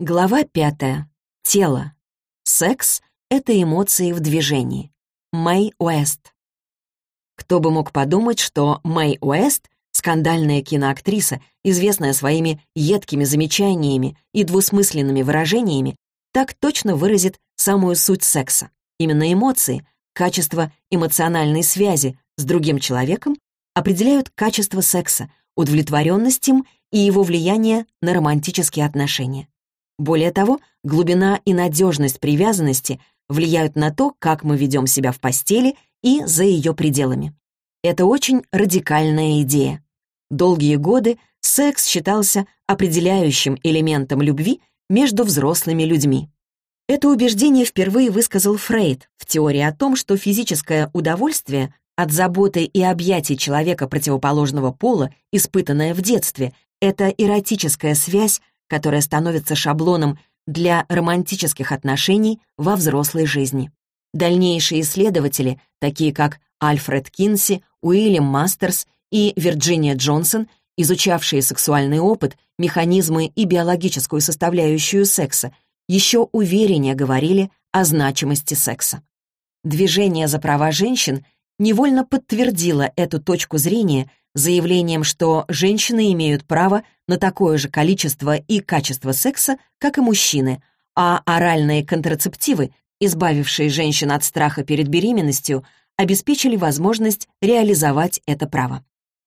Глава пятая. Тело. Секс — это эмоции в движении. Мэй Уэст. Кто бы мог подумать, что Мэй Уэст, скандальная киноактриса, известная своими едкими замечаниями и двусмысленными выражениями, так точно выразит самую суть секса. Именно эмоции, качество эмоциональной связи с другим человеком определяют качество секса, удовлетворенность им и его влияние на романтические отношения. Более того, глубина и надежность привязанности влияют на то, как мы ведем себя в постели и за ее пределами. Это очень радикальная идея. Долгие годы секс считался определяющим элементом любви между взрослыми людьми. Это убеждение впервые высказал Фрейд в теории о том, что физическое удовольствие от заботы и объятий человека противоположного пола, испытанное в детстве, это эротическая связь которая становится шаблоном для романтических отношений во взрослой жизни. Дальнейшие исследователи, такие как Альфред Кинси, Уильям Мастерс и Вирджиния Джонсон, изучавшие сексуальный опыт, механизмы и биологическую составляющую секса, еще увереннее говорили о значимости секса. Движение за права женщин невольно подтвердило эту точку зрения заявлением, что женщины имеют право на такое же количество и качество секса, как и мужчины, а оральные контрацептивы, избавившие женщин от страха перед беременностью, обеспечили возможность реализовать это право.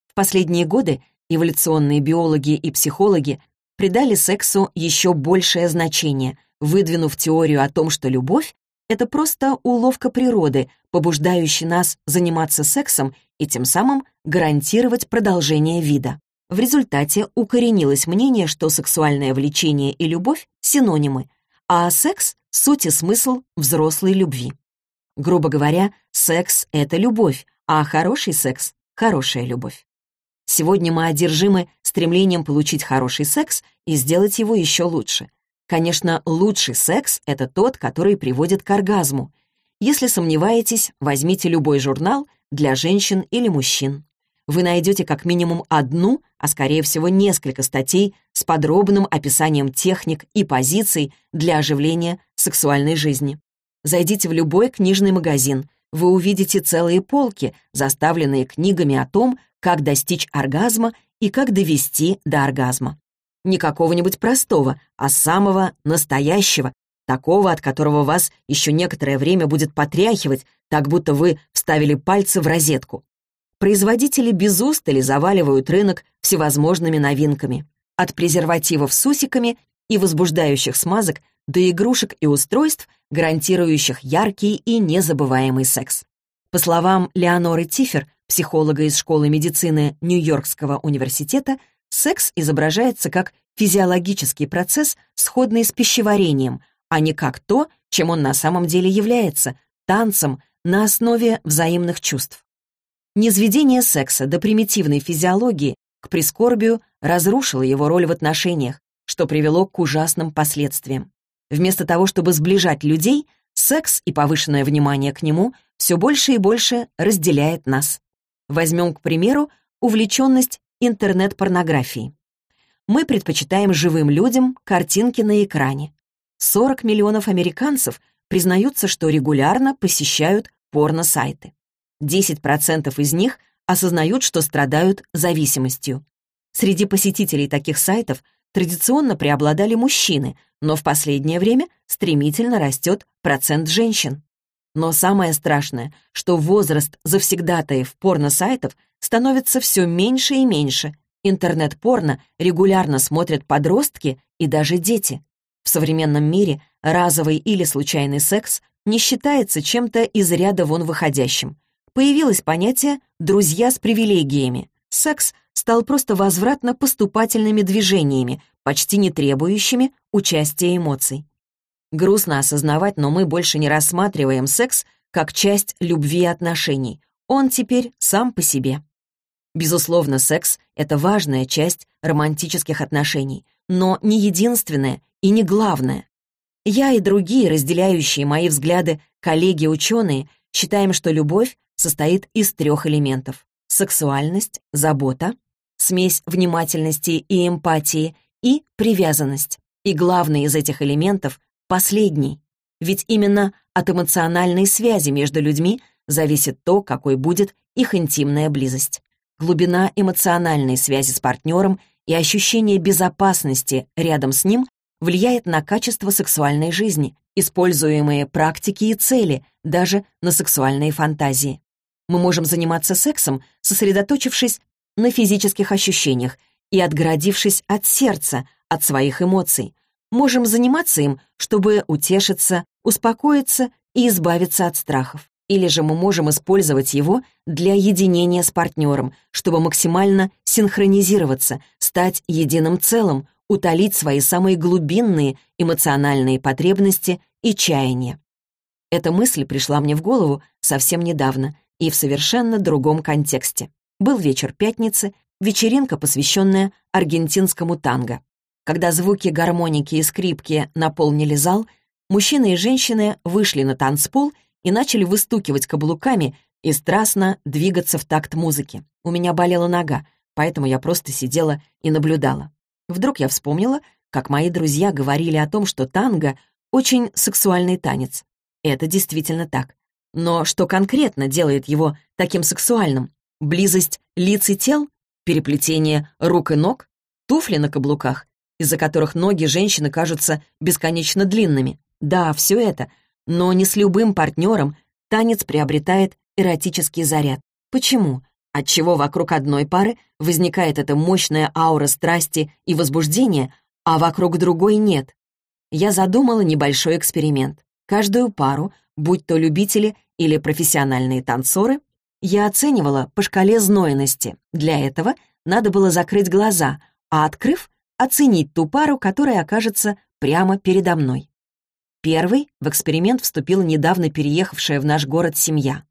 В последние годы эволюционные биологи и психологи придали сексу еще большее значение, выдвинув теорию о том, что любовь — это просто уловка природы, побуждающая нас заниматься сексом и тем самым гарантировать продолжение вида. В результате укоренилось мнение, что сексуальное влечение и любовь — синонимы, а секс — суть и смысл взрослой любви. Грубо говоря, секс — это любовь, а хороший секс — хорошая любовь. Сегодня мы одержимы стремлением получить хороший секс и сделать его еще лучше. Конечно, лучший секс — это тот, который приводит к оргазму. Если сомневаетесь, возьмите любой журнал — для женщин или мужчин. Вы найдете как минимум одну, а скорее всего несколько статей с подробным описанием техник и позиций для оживления сексуальной жизни. Зайдите в любой книжный магазин, вы увидите целые полки, заставленные книгами о том, как достичь оргазма и как довести до оргазма. Не какого-нибудь простого, а самого настоящего, такого, от которого вас еще некоторое время будет потряхивать, так будто вы вставили пальцы в розетку. Производители без устали заваливают рынок всевозможными новинками. От презервативов с усиками и возбуждающих смазок до игрушек и устройств, гарантирующих яркий и незабываемый секс. По словам Леоноры Тифер, психолога из школы медицины Нью-Йоркского университета, секс изображается как физиологический процесс, сходный с пищеварением, а не как то, чем он на самом деле является, танцем, на основе взаимных чувств. Низведение секса до примитивной физиологии к прискорбию разрушило его роль в отношениях, что привело к ужасным последствиям. Вместо того, чтобы сближать людей, секс и повышенное внимание к нему все больше и больше разделяет нас. Возьмем, к примеру, увлеченность интернет-порнографией. Мы предпочитаем живым людям картинки на экране. 40 миллионов американцев признаются, что регулярно посещают порно-сайты. 10% из них осознают, что страдают зависимостью. Среди посетителей таких сайтов традиционно преобладали мужчины, но в последнее время стремительно растет процент женщин. Но самое страшное, что возраст завсегдатаев порно-сайтов становится все меньше и меньше. Интернет-порно регулярно смотрят подростки и даже дети. В современном мире разовый или случайный секс не считается чем-то из ряда вон выходящим. Появилось понятие «друзья с привилегиями». Секс стал просто возвратно-поступательными движениями, почти не требующими участия эмоций. Грустно осознавать, но мы больше не рассматриваем секс как часть любви и отношений. Он теперь сам по себе. Безусловно, секс — это важная часть романтических отношений, но не единственная и не главное. Я и другие, разделяющие мои взгляды коллеги-ученые, считаем, что любовь состоит из трех элементов — сексуальность, забота, смесь внимательности и эмпатии и привязанность. И главный из этих элементов — последний. Ведь именно от эмоциональной связи между людьми зависит то, какой будет их интимная близость. Глубина эмоциональной связи с партнером и ощущение безопасности рядом с ним влияет на качество сексуальной жизни, используемые практики и цели, даже на сексуальные фантазии. Мы можем заниматься сексом, сосредоточившись на физических ощущениях и отгородившись от сердца, от своих эмоций. Можем заниматься им, чтобы утешиться, успокоиться и избавиться от страхов. Или же мы можем использовать его для единения с партнером, чтобы максимально синхронизироваться, стать единым целым, утолить свои самые глубинные эмоциональные потребности и чаяния. Эта мысль пришла мне в голову совсем недавно и в совершенно другом контексте. Был вечер пятницы, вечеринка, посвященная аргентинскому танго. Когда звуки гармоники и скрипки наполнили зал, мужчины и женщины вышли на танцпол и начали выстукивать каблуками и страстно двигаться в такт музыки. У меня болела нога, поэтому я просто сидела и наблюдала. Вдруг я вспомнила, как мои друзья говорили о том, что танго — очень сексуальный танец. Это действительно так. Но что конкретно делает его таким сексуальным? Близость лиц и тел? Переплетение рук и ног? Туфли на каблуках, из-за которых ноги женщины кажутся бесконечно длинными? Да, все это. Но не с любым партнером танец приобретает эротический заряд. Почему? отчего вокруг одной пары возникает эта мощная аура страсти и возбуждения, а вокруг другой нет. Я задумала небольшой эксперимент. Каждую пару, будь то любители или профессиональные танцоры, я оценивала по шкале знойности. Для этого надо было закрыть глаза, а открыв, оценить ту пару, которая окажется прямо передо мной. Первый в эксперимент вступила недавно переехавшая в наш город семья.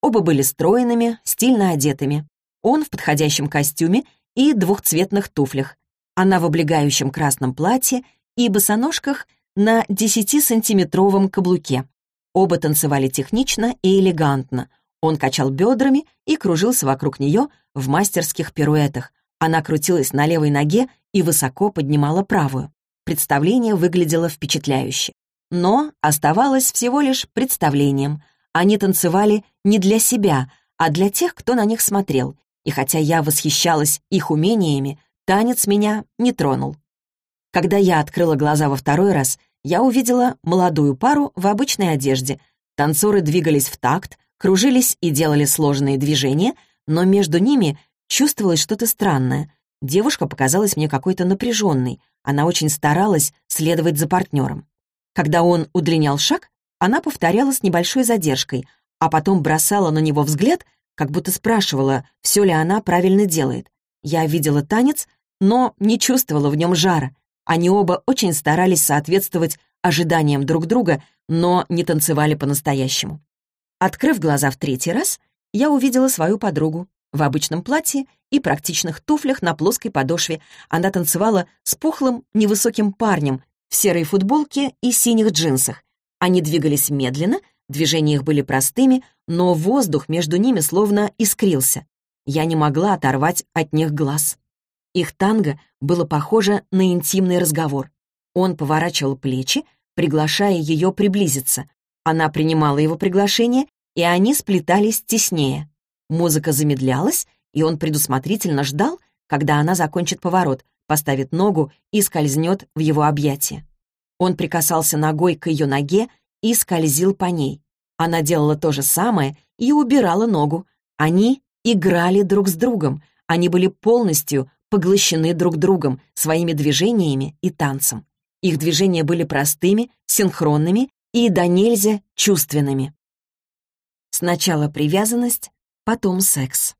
Оба были стройными, стильно одетыми. Он в подходящем костюме и двухцветных туфлях. Она в облегающем красном платье и босоножках на 10-сантиметровом каблуке. Оба танцевали технично и элегантно. Он качал бедрами и кружился вокруг нее в мастерских пируэтах. Она крутилась на левой ноге и высоко поднимала правую. Представление выглядело впечатляюще. Но оставалось всего лишь представлением — они танцевали не для себя, а для тех, кто на них смотрел. И хотя я восхищалась их умениями, танец меня не тронул. Когда я открыла глаза во второй раз, я увидела молодую пару в обычной одежде. Танцоры двигались в такт, кружились и делали сложные движения, но между ними чувствовалось что-то странное. Девушка показалась мне какой-то напряженной. Она очень старалась следовать за партнером. Когда он удлинял шаг, она повторяла с небольшой задержкой, а потом бросала на него взгляд, как будто спрашивала, все ли она правильно делает. Я видела танец, но не чувствовала в нем жара. Они оба очень старались соответствовать ожиданиям друг друга, но не танцевали по-настоящему. Открыв глаза в третий раз, я увидела свою подругу. В обычном платье и практичных туфлях на плоской подошве она танцевала с пухлым невысоким парнем в серой футболке и синих джинсах. Они двигались медленно, движения их были простыми, но воздух между ними словно искрился. Я не могла оторвать от них глаз. Их танго было похоже на интимный разговор. Он поворачивал плечи, приглашая ее приблизиться. Она принимала его приглашение, и они сплетались теснее. Музыка замедлялась, и он предусмотрительно ждал, когда она закончит поворот, поставит ногу и скользнет в его объятия. Он прикасался ногой к ее ноге и скользил по ней. Она делала то же самое и убирала ногу. Они играли друг с другом. Они были полностью поглощены друг другом, своими движениями и танцем. Их движения были простыми, синхронными и до нельзя чувственными. Сначала привязанность, потом секс.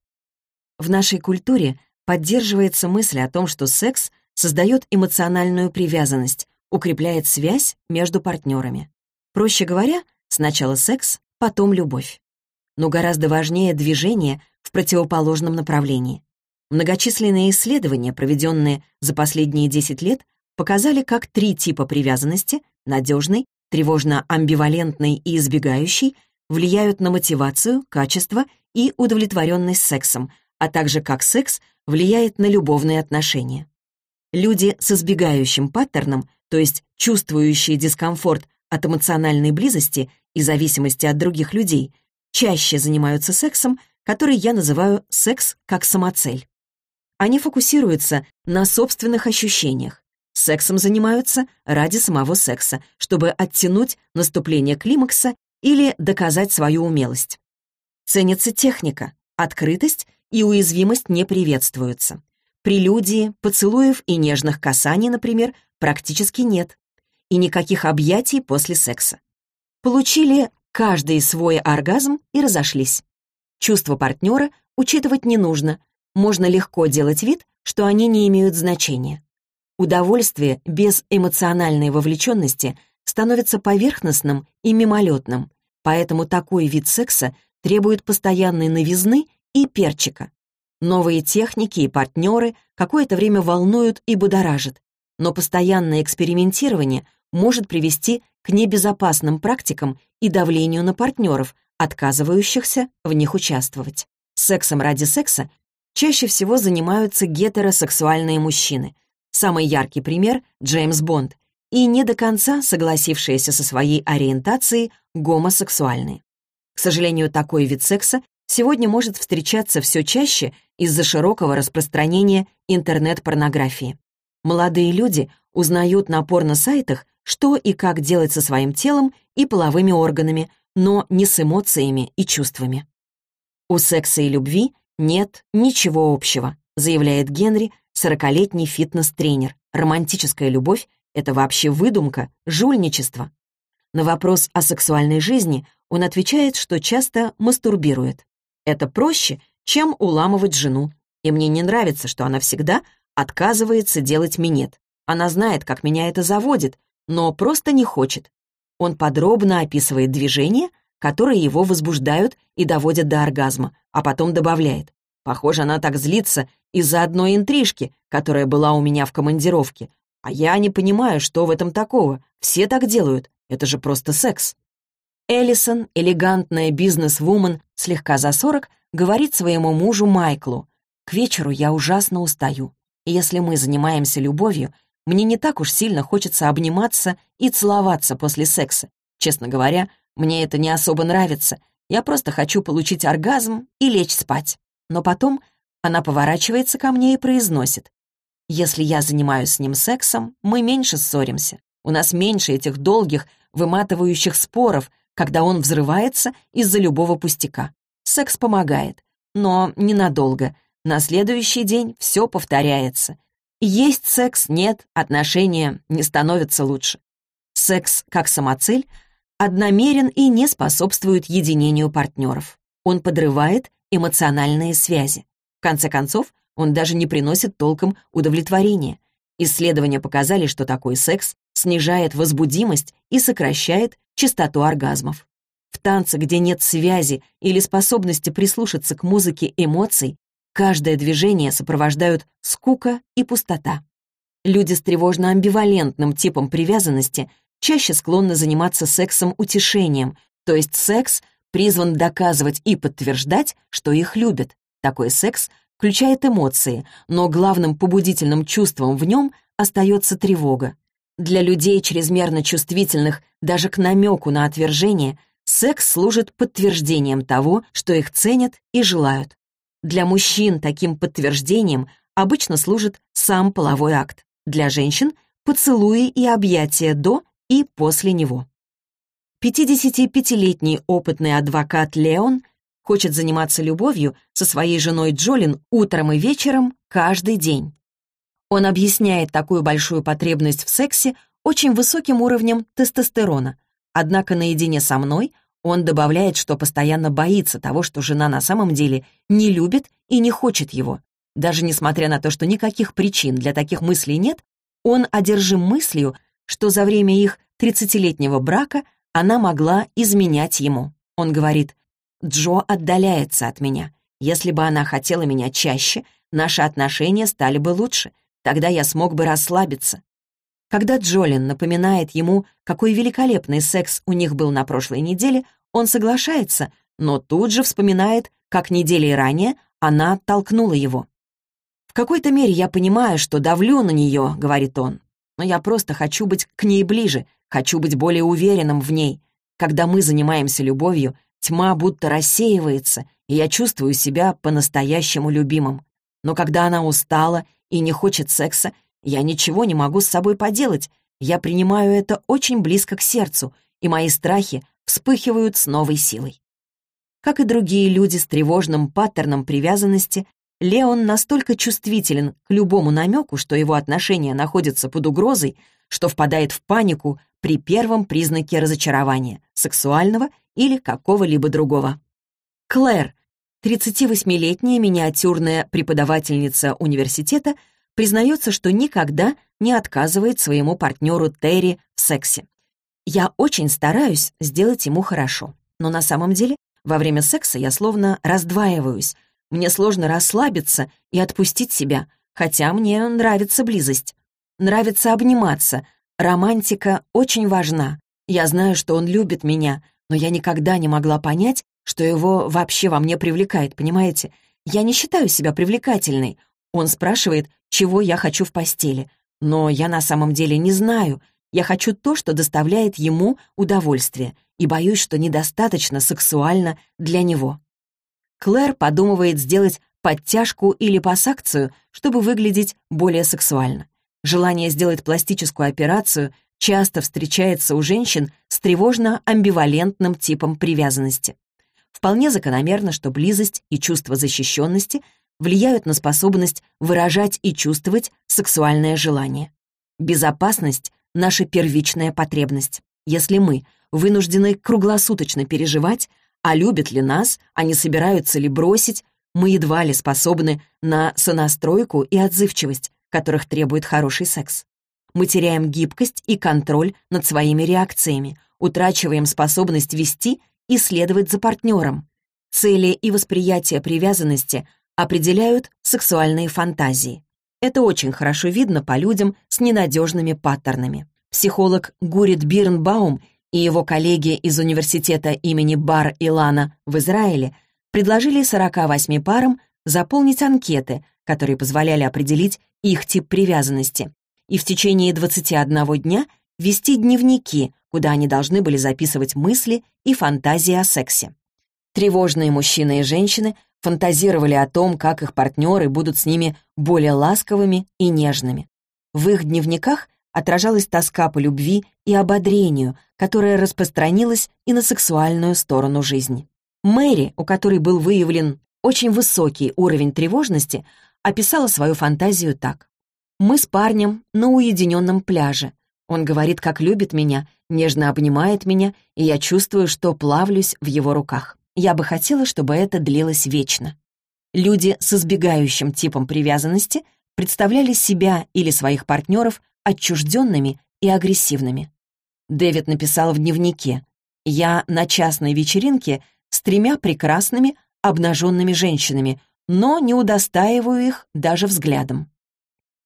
В нашей культуре поддерживается мысль о том, что секс создает эмоциональную привязанность, укрепляет связь между партнерами. Проще говоря, сначала секс, потом любовь. Но гораздо важнее движение в противоположном направлении. Многочисленные исследования, проведенные за последние 10 лет, показали, как три типа привязанности — надежный, тревожно-амбивалентный и избегающий — влияют на мотивацию, качество и удовлетворенность сексом, а также как секс влияет на любовные отношения. Люди с избегающим паттерном то есть чувствующие дискомфорт от эмоциональной близости и зависимости от других людей, чаще занимаются сексом, который я называю секс как самоцель. Они фокусируются на собственных ощущениях. Сексом занимаются ради самого секса, чтобы оттянуть наступление климакса или доказать свою умелость. Ценится техника, открытость и уязвимость не приветствуются. Прелюдии, поцелуев и нежных касаний, например, практически нет. И никаких объятий после секса. Получили каждый свой оргазм и разошлись. Чувства партнера учитывать не нужно, можно легко делать вид, что они не имеют значения. Удовольствие без эмоциональной вовлеченности становится поверхностным и мимолетным, поэтому такой вид секса требует постоянной новизны и перчика. Новые техники и партнеры какое-то время волнуют и будоражат, но постоянное экспериментирование может привести к небезопасным практикам и давлению на партнеров, отказывающихся в них участвовать. Сексом ради секса чаще всего занимаются гетеросексуальные мужчины. Самый яркий пример — Джеймс Бонд, и не до конца согласившиеся со своей ориентацией гомосексуальные. К сожалению, такой вид секса сегодня может встречаться все чаще из-за широкого распространения интернет-порнографии. Молодые люди узнают на порно-сайтах, что и как делать со своим телом и половыми органами, но не с эмоциями и чувствами. У секса и любви нет ничего общего, заявляет Генри, сорокалетний фитнес-тренер. Романтическая любовь — это вообще выдумка, жульничество. На вопрос о сексуальной жизни он отвечает, что часто мастурбирует. Это проще, чем уламывать жену, и мне не нравится, что она всегда отказывается делать минет. Она знает, как меня это заводит, но просто не хочет. Он подробно описывает движения, которые его возбуждают и доводят до оргазма, а потом добавляет. Похоже, она так злится из-за одной интрижки, которая была у меня в командировке. А я не понимаю, что в этом такого. Все так делают. Это же просто секс. Эллисон, элегантная бизнес-вумен, слегка за сорок, говорит своему мужу Майклу. «К вечеру я ужасно устаю. И если мы занимаемся любовью, мне не так уж сильно хочется обниматься и целоваться после секса. Честно говоря, мне это не особо нравится. Я просто хочу получить оргазм и лечь спать. Но потом она поворачивается ко мне и произносит. Если я занимаюсь с ним сексом, мы меньше ссоримся. У нас меньше этих долгих, выматывающих споров, когда он взрывается из-за любого пустяка. Секс помогает, но ненадолго. На следующий день все повторяется. Есть секс, нет, отношения не становятся лучше. Секс, как самоцель, одномерен и не способствует единению партнеров. Он подрывает эмоциональные связи. В конце концов, он даже не приносит толком удовлетворения. Исследования показали, что такой секс снижает возбудимость и сокращает частоту оргазмов. В танце, где нет связи или способности прислушаться к музыке эмоций, Каждое движение сопровождают скука и пустота. Люди с тревожно-амбивалентным типом привязанности чаще склонны заниматься сексом-утешением, то есть секс призван доказывать и подтверждать, что их любят. Такой секс включает эмоции, но главным побудительным чувством в нем остается тревога. Для людей, чрезмерно чувствительных даже к намеку на отвержение, секс служит подтверждением того, что их ценят и желают. Для мужчин таким подтверждением обычно служит сам половой акт. Для женщин — поцелуи и объятия до и после него. 55-летний опытный адвокат Леон хочет заниматься любовью со своей женой Джолин утром и вечером каждый день. Он объясняет такую большую потребность в сексе очень высоким уровнем тестостерона, однако наедине со мной он добавляет, что постоянно боится того, что жена на самом деле не любит и не хочет его. Даже несмотря на то, что никаких причин для таких мыслей нет, он одержим мыслью, что за время их 30-летнего брака она могла изменять ему. Он говорит, «Джо отдаляется от меня. Если бы она хотела меня чаще, наши отношения стали бы лучше. Тогда я смог бы расслабиться. Когда Джолин напоминает ему, какой великолепный секс у них был на прошлой неделе, он соглашается, но тут же вспоминает, как недели ранее она толкнула его. «В какой-то мере я понимаю, что давлю на нее», — говорит он. но я просто хочу быть к ней ближе, хочу быть более уверенным в ней. Когда мы занимаемся любовью, тьма будто рассеивается, и я чувствую себя по-настоящему любимым. Но когда она устала и не хочет секса, я ничего не могу с собой поделать. Я принимаю это очень близко к сердцу, и мои страхи вспыхивают с новой силой. Как и другие люди с тревожным паттерном привязанности, Леон настолько чувствителен к любому намеку, что его отношения находятся под угрозой, что впадает в панику при первом признаке разочарования, сексуального или какого-либо другого. Клэр, 38-летняя миниатюрная преподавательница университета, признается, что никогда не отказывает своему партнеру Терри в сексе. «Я очень стараюсь сделать ему хорошо, но на самом деле во время секса я словно раздваиваюсь. Мне сложно расслабиться и отпустить себя, хотя мне нравится близость. Нравится обниматься. Романтика очень важна. Я знаю, что он любит меня, но я никогда не могла понять, что его вообще во мне привлекает, понимаете? Я не считаю себя привлекательной. Он спрашивает, чего я хочу в постели. Но я на самом деле не знаю. Я хочу то, что доставляет ему удовольствие и боюсь, что недостаточно сексуально для него. Клэр подумывает сделать подтяжку или пассакцию, чтобы выглядеть более сексуально. Желание сделать пластическую операцию часто встречается у женщин с тревожно-амбивалентным типом привязанности. Вполне закономерно, что близость и чувство защищенности влияют на способность выражать и чувствовать сексуальное желание. Безопасность — наша первичная потребность. Если мы вынуждены круглосуточно переживать, а любят ли нас, а не собираются ли бросить, мы едва ли способны на сонастройку и отзывчивость, которых требует хороший секс. Мы теряем гибкость и контроль над своими реакциями, утрачиваем способность вести и следовать за партнером. Цели и восприятие привязанности определяют сексуальные фантазии. Это очень хорошо видно по людям с ненадежными паттернами. Психолог Гурит Бирнбаум и его коллеги из университета имени Бар-Илана в Израиле предложили 48 парам заполнить анкеты, которые позволяли определить их тип привязанности, и в течение 21 дня вести дневники, куда они должны были записывать мысли и фантазии о сексе. Тревожные мужчины и женщины фантазировали о том, как их партнеры будут с ними более ласковыми и нежными. В их дневниках отражалась тоска по любви и ободрению, которая распространилась и на сексуальную сторону жизни. Мэри, у которой был выявлен очень высокий уровень тревожности, описала свою фантазию так. «Мы с парнем на уединенном пляже. Он говорит, как любит меня, нежно обнимает меня, и я чувствую, что плавлюсь в его руках. Я бы хотела, чтобы это длилось вечно». Люди с избегающим типом привязанности представляли себя или своих партнеров отчужденными и агрессивными. Дэвид написал в дневнике «Я на частной вечеринке с тремя прекрасными обнаженными женщинами, но не удостаиваю их даже взглядом».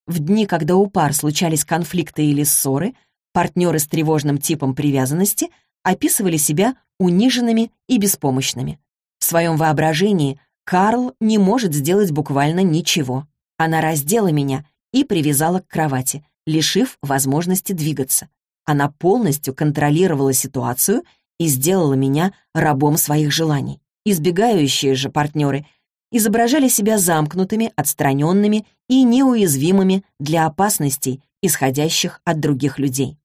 В дни, когда у пар случались конфликты или ссоры, партнеры с тревожным типом привязанности описывали себя униженными и беспомощными. В своем воображении Карл не может сделать буквально ничего. Она раздела меня и привязала к кровати, лишив возможности двигаться. Она полностью контролировала ситуацию и сделала меня рабом своих желаний. Избегающие же партнеры изображали себя замкнутыми, отстраненными и неуязвимыми для опасностей, исходящих от других людей.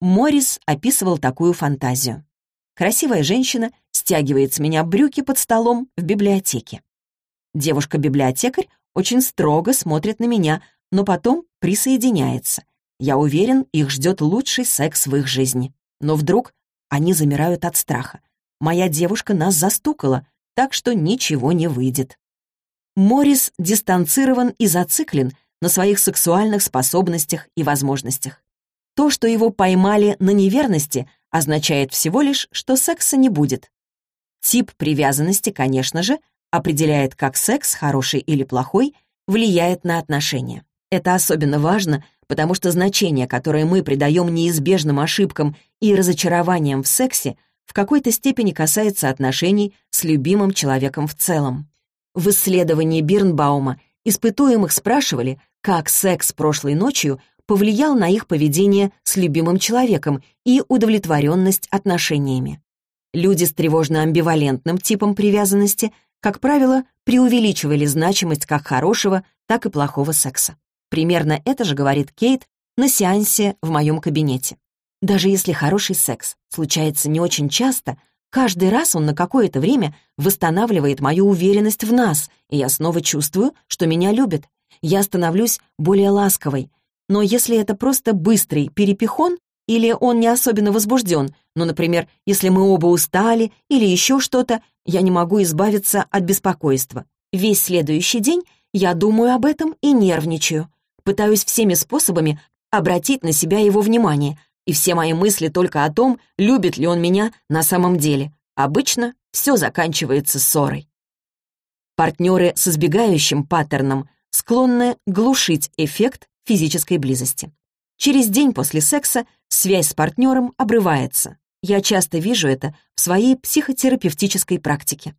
Моррис описывал такую фантазию. Красивая женщина стягивает с меня брюки под столом в библиотеке. Девушка-библиотекарь очень строго смотрит на меня, но потом присоединяется. Я уверен, их ждет лучший секс в их жизни. Но вдруг они замирают от страха. Моя девушка нас застукала, так что ничего не выйдет. Морис дистанцирован и зациклен на своих сексуальных способностях и возможностях. То, что его поймали на неверности, означает всего лишь, что секса не будет. Тип привязанности, конечно же, определяет, как секс, хороший или плохой, влияет на отношения. Это особенно важно, потому что значение, которое мы придаем неизбежным ошибкам и разочарованиям в сексе, в какой-то степени касается отношений с любимым человеком в целом. В исследовании Бирнбаума испытуемых спрашивали, как секс прошлой ночью повлиял на их поведение с любимым человеком и удовлетворенность отношениями. Люди с тревожно-амбивалентным типом привязанности, как правило, преувеличивали значимость как хорошего, так и плохого секса. Примерно это же говорит Кейт на сеансе в моем кабинете. Даже если хороший секс случается не очень часто, каждый раз он на какое-то время восстанавливает мою уверенность в нас, и я снова чувствую, что меня любят. Я становлюсь более ласковой. Но если это просто быстрый перепихон, или он не особенно возбужден, ну, например, если мы оба устали или еще что-то, я не могу избавиться от беспокойства. Весь следующий день я думаю об этом и нервничаю. Пытаюсь всеми способами обратить на себя его внимание, и все мои мысли только о том, любит ли он меня на самом деле. Обычно все заканчивается ссорой. Партнеры с избегающим паттерном склонны глушить эффект физической близости. Через день после секса связь с партнером обрывается. Я часто вижу это в своей психотерапевтической практике.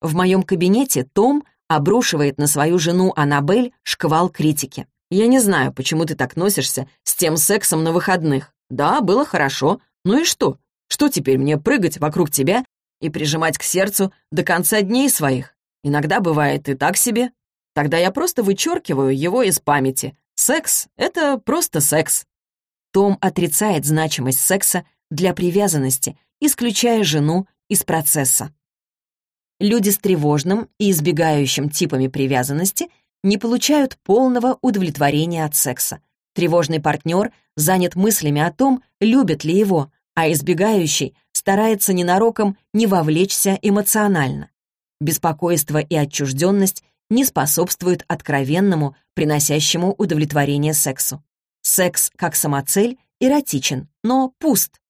В моем кабинете Том обрушивает на свою жену Аннабель шквал критики. «Я не знаю, почему ты так носишься с тем сексом на выходных. Да, было хорошо. Ну и что? Что теперь мне прыгать вокруг тебя и прижимать к сердцу до конца дней своих? Иногда бывает и так себе. Тогда я просто вычеркиваю его из памяти. Секс — это просто секс». Том отрицает значимость секса для привязанности, исключая жену из процесса. Люди с тревожным и избегающим типами привязанности не получают полного удовлетворения от секса. Тревожный партнер занят мыслями о том, любит ли его, а избегающий старается ненароком не вовлечься эмоционально. Беспокойство и отчужденность не способствуют откровенному, приносящему удовлетворение сексу. Секс как самоцель эротичен, но пуст,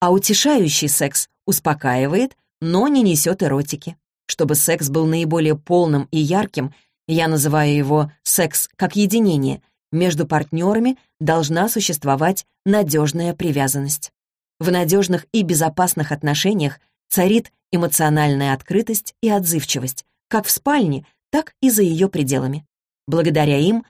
а утешающий секс успокаивает, но не несет эротики. Чтобы секс был наиболее полным и ярким, я называю его «секс как единение», между партнерами должна существовать надежная привязанность. В надежных и безопасных отношениях царит эмоциональная открытость и отзывчивость, как в спальне, так и за ее пределами. Благодаря им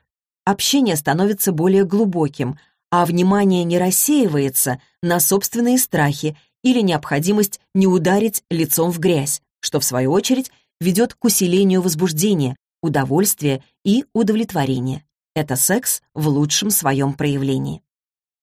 общение становится более глубоким, а внимание не рассеивается на собственные страхи или необходимость не ударить лицом в грязь, что, в свою очередь, ведет к усилению возбуждения, удовольствия и удовлетворения. Это секс в лучшем своем проявлении.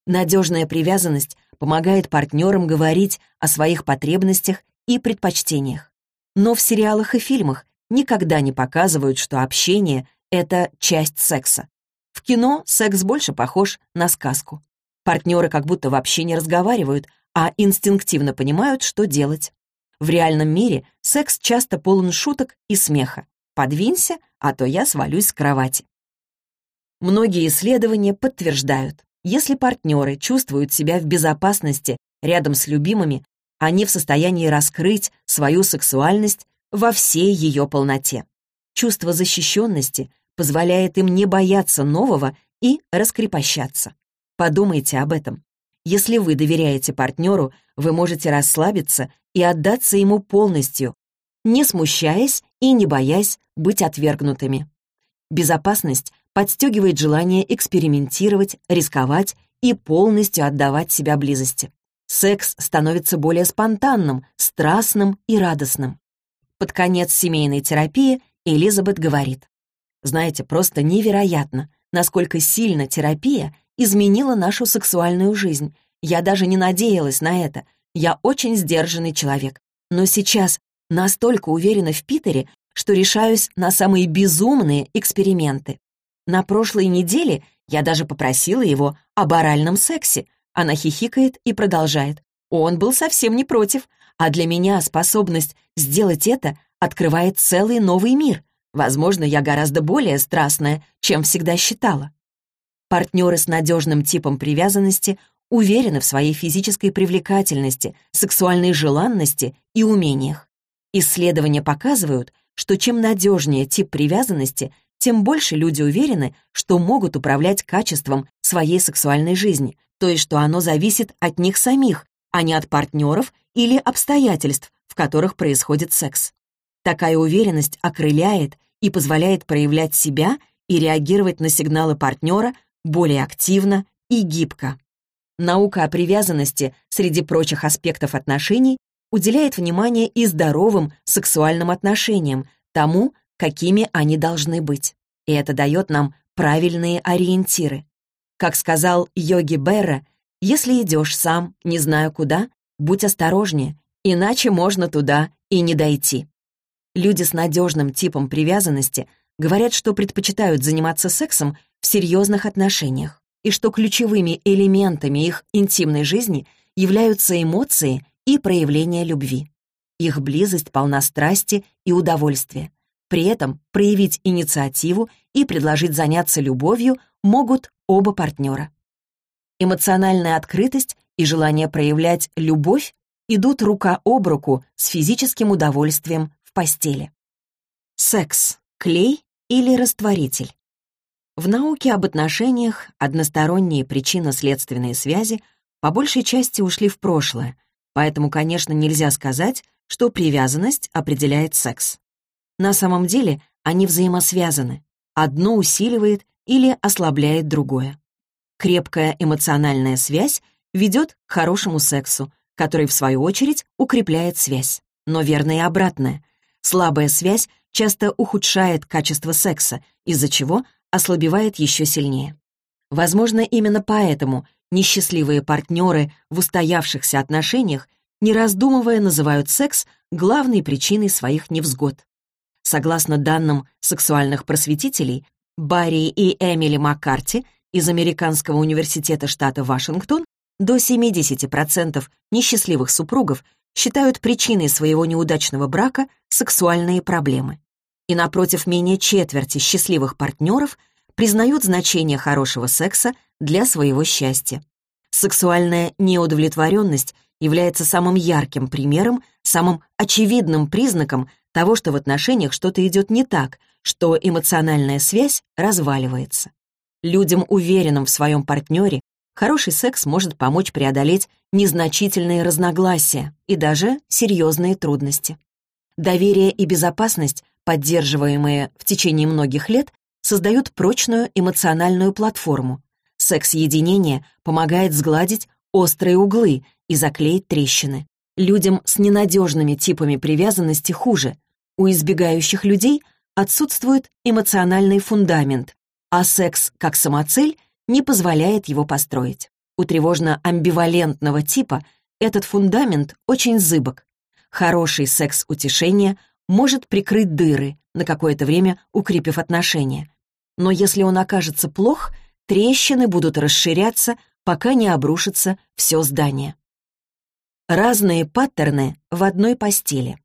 Надежная привязанность помогает партнерам говорить о своих потребностях и предпочтениях. Но в сериалах и фильмах никогда не показывают, что общение — это часть секса. В кино секс больше похож на сказку. Партнеры как будто вообще не разговаривают, а инстинктивно понимают, что делать. В реальном мире секс часто полон шуток и смеха. Подвинься, а то я свалюсь с кровати. Многие исследования подтверждают, если партнеры чувствуют себя в безопасности рядом с любимыми, они в состоянии раскрыть свою сексуальность во всей ее полноте. Чувство защищенности позволяет им не бояться нового и раскрепощаться. Подумайте об этом. Если вы доверяете партнеру, вы можете расслабиться и отдаться ему полностью, не смущаясь и не боясь быть отвергнутыми. Безопасность подстегивает желание экспериментировать, рисковать и полностью отдавать себя близости. Секс становится более спонтанным, страстным и радостным. Под конец семейной терапии Элизабет говорит, знаете, просто невероятно, насколько сильно терапия изменила нашу сексуальную жизнь. Я даже не надеялась на это. Я очень сдержанный человек. Но сейчас настолько уверена в Питере, что решаюсь на самые безумные эксперименты. На прошлой неделе я даже попросила его об оральном сексе. Она хихикает и продолжает. Он был совсем не против, а для меня способность сделать это открывает целый новый мир. Возможно, я гораздо более страстная, чем всегда считала. Партнеры с надежным типом привязанности уверены в своей физической привлекательности, сексуальной желанности и умениях. Исследования показывают, что чем надежнее тип привязанности, тем больше люди уверены, что могут управлять качеством своей сексуальной жизни, то есть что оно зависит от них самих, а не от партнеров или обстоятельств, в которых происходит секс. Такая уверенность окрыляет и позволяет проявлять себя и реагировать на сигналы партнера более активно и гибко. Наука о привязанности среди прочих аспектов отношений уделяет внимание и здоровым сексуальным отношениям, тому, какими они должны быть. И это дает нам правильные ориентиры. Как сказал Йоги Берра, если идешь сам, не знаю куда, будь осторожнее, иначе можно туда и не дойти. Люди с надежным типом привязанности говорят, что предпочитают заниматься сексом в серьезных отношениях, и что ключевыми элементами их интимной жизни являются эмоции и проявление любви. Их близость полна страсти и удовольствия. При этом проявить инициативу и предложить заняться любовью могут оба партнера. Эмоциональная открытость и желание проявлять любовь идут рука об руку с физическим удовольствием в постели. Секс — клей или растворитель? В науке об отношениях односторонние причинно-следственные связи по большей части ушли в прошлое, поэтому, конечно, нельзя сказать, что привязанность определяет секс. На самом деле они взаимосвязаны. Одно усиливает или ослабляет другое. Крепкая эмоциональная связь ведет к хорошему сексу, который, в свою очередь, укрепляет связь. Но верно и обратное. Слабая связь часто ухудшает качество секса, из-за чего ослабевает еще сильнее. Возможно, именно поэтому несчастливые партнеры в устоявшихся отношениях, не раздумывая, называют секс главной причиной своих невзгод. Согласно данным сексуальных просветителей, Барри и Эмили Маккарти из Американского университета штата Вашингтон до 70% несчастливых супругов считают причиной своего неудачного брака сексуальные проблемы. И напротив, менее четверти счастливых партнеров признают значение хорошего секса для своего счастья. Сексуальная неудовлетворенность является самым ярким примером, самым очевидным признаком того, что в отношениях что-то идет не так, что эмоциональная связь разваливается. Людям, уверенным в своем партнере, хороший секс может помочь преодолеть незначительные разногласия и даже серьезные трудности. Доверие и безопасность, поддерживаемые в течение многих лет, создают прочную эмоциональную платформу. Секс-единение помогает сгладить острые углы и заклеить трещины. Людям с ненадежными типами привязанности хуже. У избегающих людей отсутствует эмоциональный фундамент, а секс как самоцель не позволяет его построить. У тревожно-амбивалентного типа этот фундамент очень зыбок. Хороший секс утешения может прикрыть дыры, на какое-то время укрепив отношения. Но если он окажется плох, трещины будут расширяться, пока не обрушится все здание. Разные паттерны в одной постели.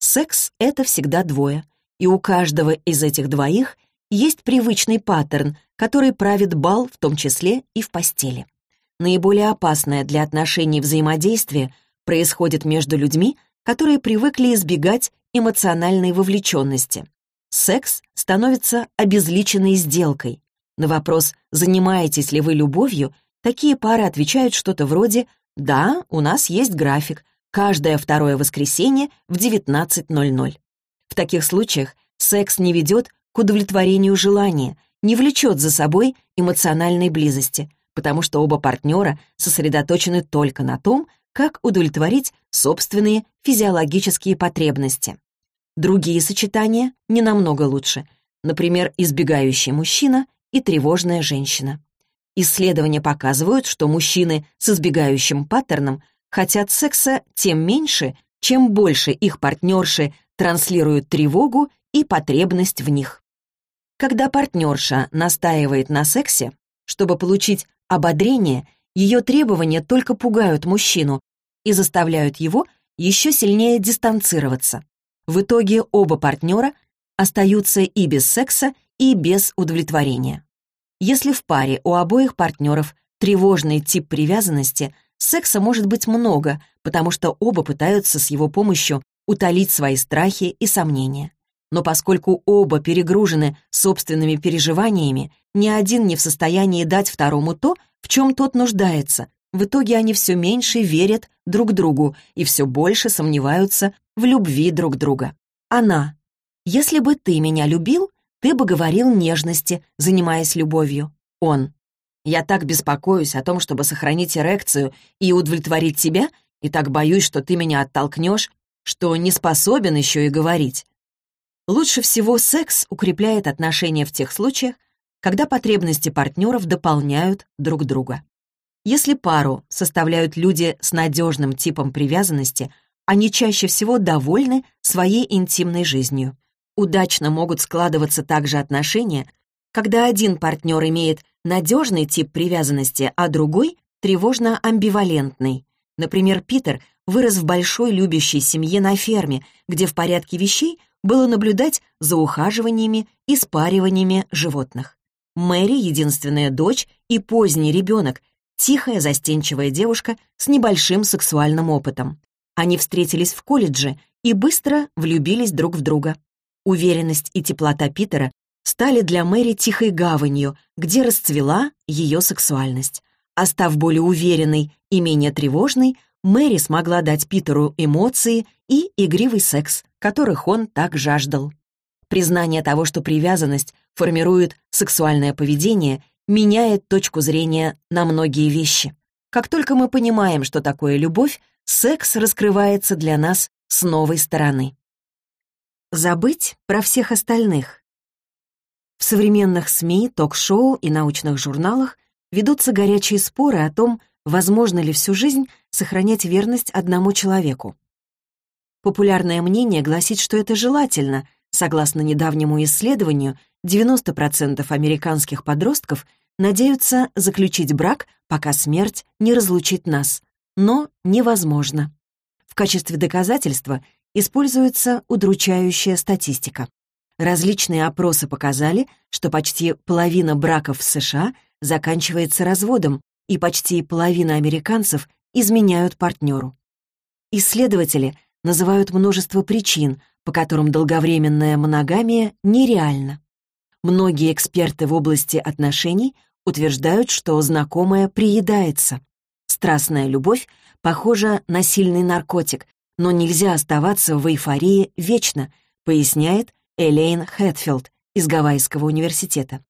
Секс — это всегда двое, и у каждого из этих двоих есть привычный паттерн, который правит бал в том числе и в постели. Наиболее опасное для отношений взаимодействие происходит между людьми, которые привыкли избегать эмоциональной вовлеченности. Секс становится обезличенной сделкой. На вопрос «занимаетесь ли вы любовью?» такие пары отвечают что-то вроде да, у нас есть график. Каждое второе воскресенье в 19.00. В таких случаях секс не ведет к удовлетворению желания, не влечет за собой эмоциональной близости, потому что оба партнера сосредоточены только на том, как удовлетворить собственные физиологические потребности. Другие сочетания не намного лучше, например, избегающий мужчина и тревожная женщина. Исследования показывают, что мужчины с избегающим паттерном хотят секса тем меньше, чем больше их партнерши транслируют тревогу и потребность в них. Когда партнерша настаивает на сексе, чтобы получить ободрение, ее требования только пугают мужчину и заставляют его еще сильнее дистанцироваться. В итоге оба партнера остаются и без секса, и без удовлетворения. Если в паре у обоих партнеров тревожный тип привязанности, секса может быть много, потому что оба пытаются с его помощью утолить свои страхи и сомнения. Но поскольку оба перегружены собственными переживаниями, ни один не в состоянии дать второму то, в чем тот нуждается, в итоге они все меньше верят друг другу и все больше сомневаются в любви друг друга. Она. «Если бы ты меня любил, ты бы говорил нежности, занимаясь любовью. Он. Я так беспокоюсь о том, чтобы сохранить эрекцию и удовлетворить тебя, и так боюсь, что ты меня оттолкнешь, что не способен еще и говорить. Лучше всего секс укрепляет отношения в тех случаях, когда потребности партнеров дополняют друг друга. Если пару составляют люди с надежным типом привязанности, они чаще всего довольны своей интимной жизнью. Удачно могут складываться также отношения, когда один партнер имеет надежный тип привязанности, а другой — тревожно-амбивалентный. Например, Питер вырос в большой любящей семье на ферме, где в порядке вещей было наблюдать за ухаживаниями и спариваниями животных. Мэри — единственная дочь и поздний ребенок, тихая, застенчивая девушка с небольшим сексуальным опытом. Они встретились в колледже и быстро влюбились друг в друга. Уверенность и теплота Питера стали для Мэри тихой гаванью, где расцвела ее сексуальность. А став более уверенной и менее тревожной, Мэри смогла дать Питеру эмоции и игривый секс, которых он так жаждал. Признание того, что привязанность формирует сексуальное поведение, меняет точку зрения на многие вещи. Как только мы понимаем, что такое любовь, секс раскрывается для нас с новой стороны. Забыть про всех остальных. В современных СМИ, ток-шоу и научных журналах ведутся горячие споры о том, возможно ли всю жизнь сохранять верность одному человеку. Популярное мнение гласит, что это желательно. Согласно недавнему исследованию, 90% американских подростков надеются заключить брак, пока смерть не разлучит нас. Но невозможно. В качестве доказательства используется удручающая статистика. Различные опросы показали, что почти половина браков в США заканчивается разводом, и почти половина американцев изменяют партнеру. Исследователи называют множество причин, по которым долговременная моногамия нереальна. Многие эксперты в области отношений утверждают, что знакомая приедается. Страстная любовь похожа на сильный наркотик, но нельзя оставаться в эйфории вечно, поясняет Элейн Хэтфилд из Гавайского университета.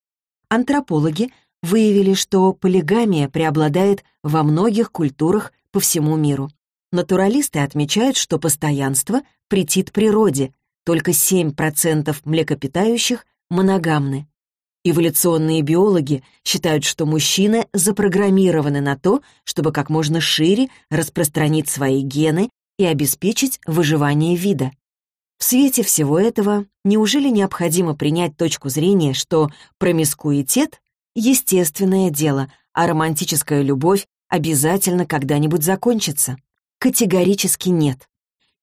Антропологи выявили, что полигамия преобладает во многих культурах по всему миру. Натуралисты отмечают, что постоянство претит природе, только 7% млекопитающих моногамны. Эволюционные биологи считают, что мужчины запрограммированы на то, чтобы как можно шире распространить свои гены и обеспечить выживание вида. В свете всего этого, неужели необходимо принять точку зрения, что промискуитет — естественное дело, а романтическая любовь обязательно когда-нибудь закончится? Категорически нет.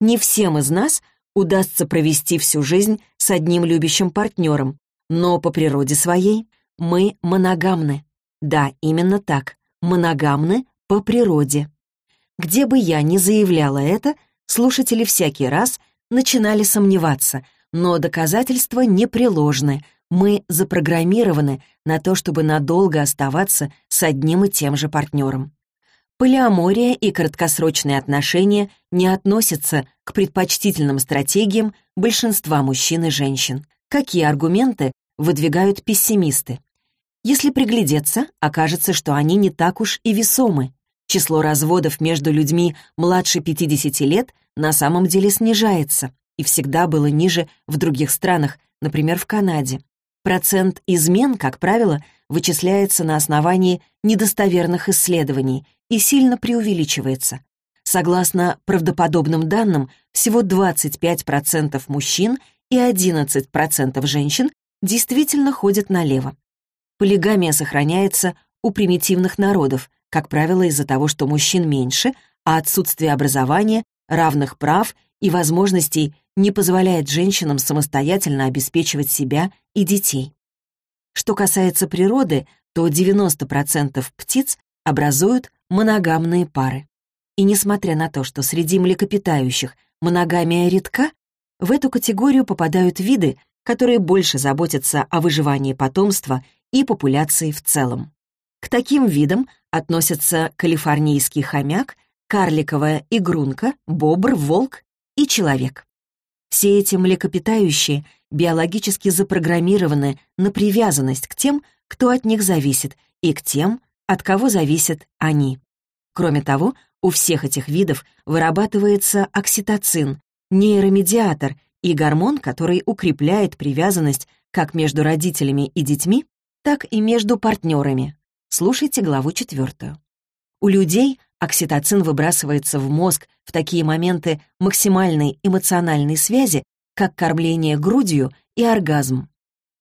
Не всем из нас удастся провести всю жизнь с одним любящим партнером, но по природе своей мы моногамны. Да, именно так, моногамны по природе. Где бы я ни заявляла это, слушатели всякий раз начинали сомневаться, но доказательства непреложны. Мы запрограммированы на то, чтобы надолго оставаться с одним и тем же партнером. Полиамория и краткосрочные отношения не относятся к предпочтительным стратегиям большинства мужчин и женщин. Какие аргументы выдвигают пессимисты? Если приглядеться, окажется, что они не так уж и весомы. Число разводов между людьми младше 50 лет на самом деле снижается и всегда было ниже в других странах, например, в Канаде. Процент измен, как правило, вычисляется на основании недостоверных исследований и сильно преувеличивается. Согласно правдоподобным данным, всего 25% мужчин и 11% женщин действительно ходят налево. Полигамия сохраняется у примитивных народов, как правило, из-за того, что мужчин меньше, а отсутствие образования, равных прав и возможностей не позволяет женщинам самостоятельно обеспечивать себя и детей. Что касается природы, то 90% птиц образуют моногамные пары. И несмотря на то, что среди млекопитающих моногамия редка, в эту категорию попадают виды, которые больше заботятся о выживании потомства и популяции в целом. К таким видам относятся калифорнийский хомяк, карликовая игрунка, бобр, волк и человек. Все эти млекопитающие биологически запрограммированы на привязанность к тем, кто от них зависит, и к тем, от кого зависят они. Кроме того, у всех этих видов вырабатывается окситоцин, нейромедиатор и гормон, который укрепляет привязанность как между родителями и детьми, так и между партнерами. Слушайте главу четвертую. У людей окситоцин выбрасывается в мозг в такие моменты максимальной эмоциональной связи, как кормление грудью и оргазм.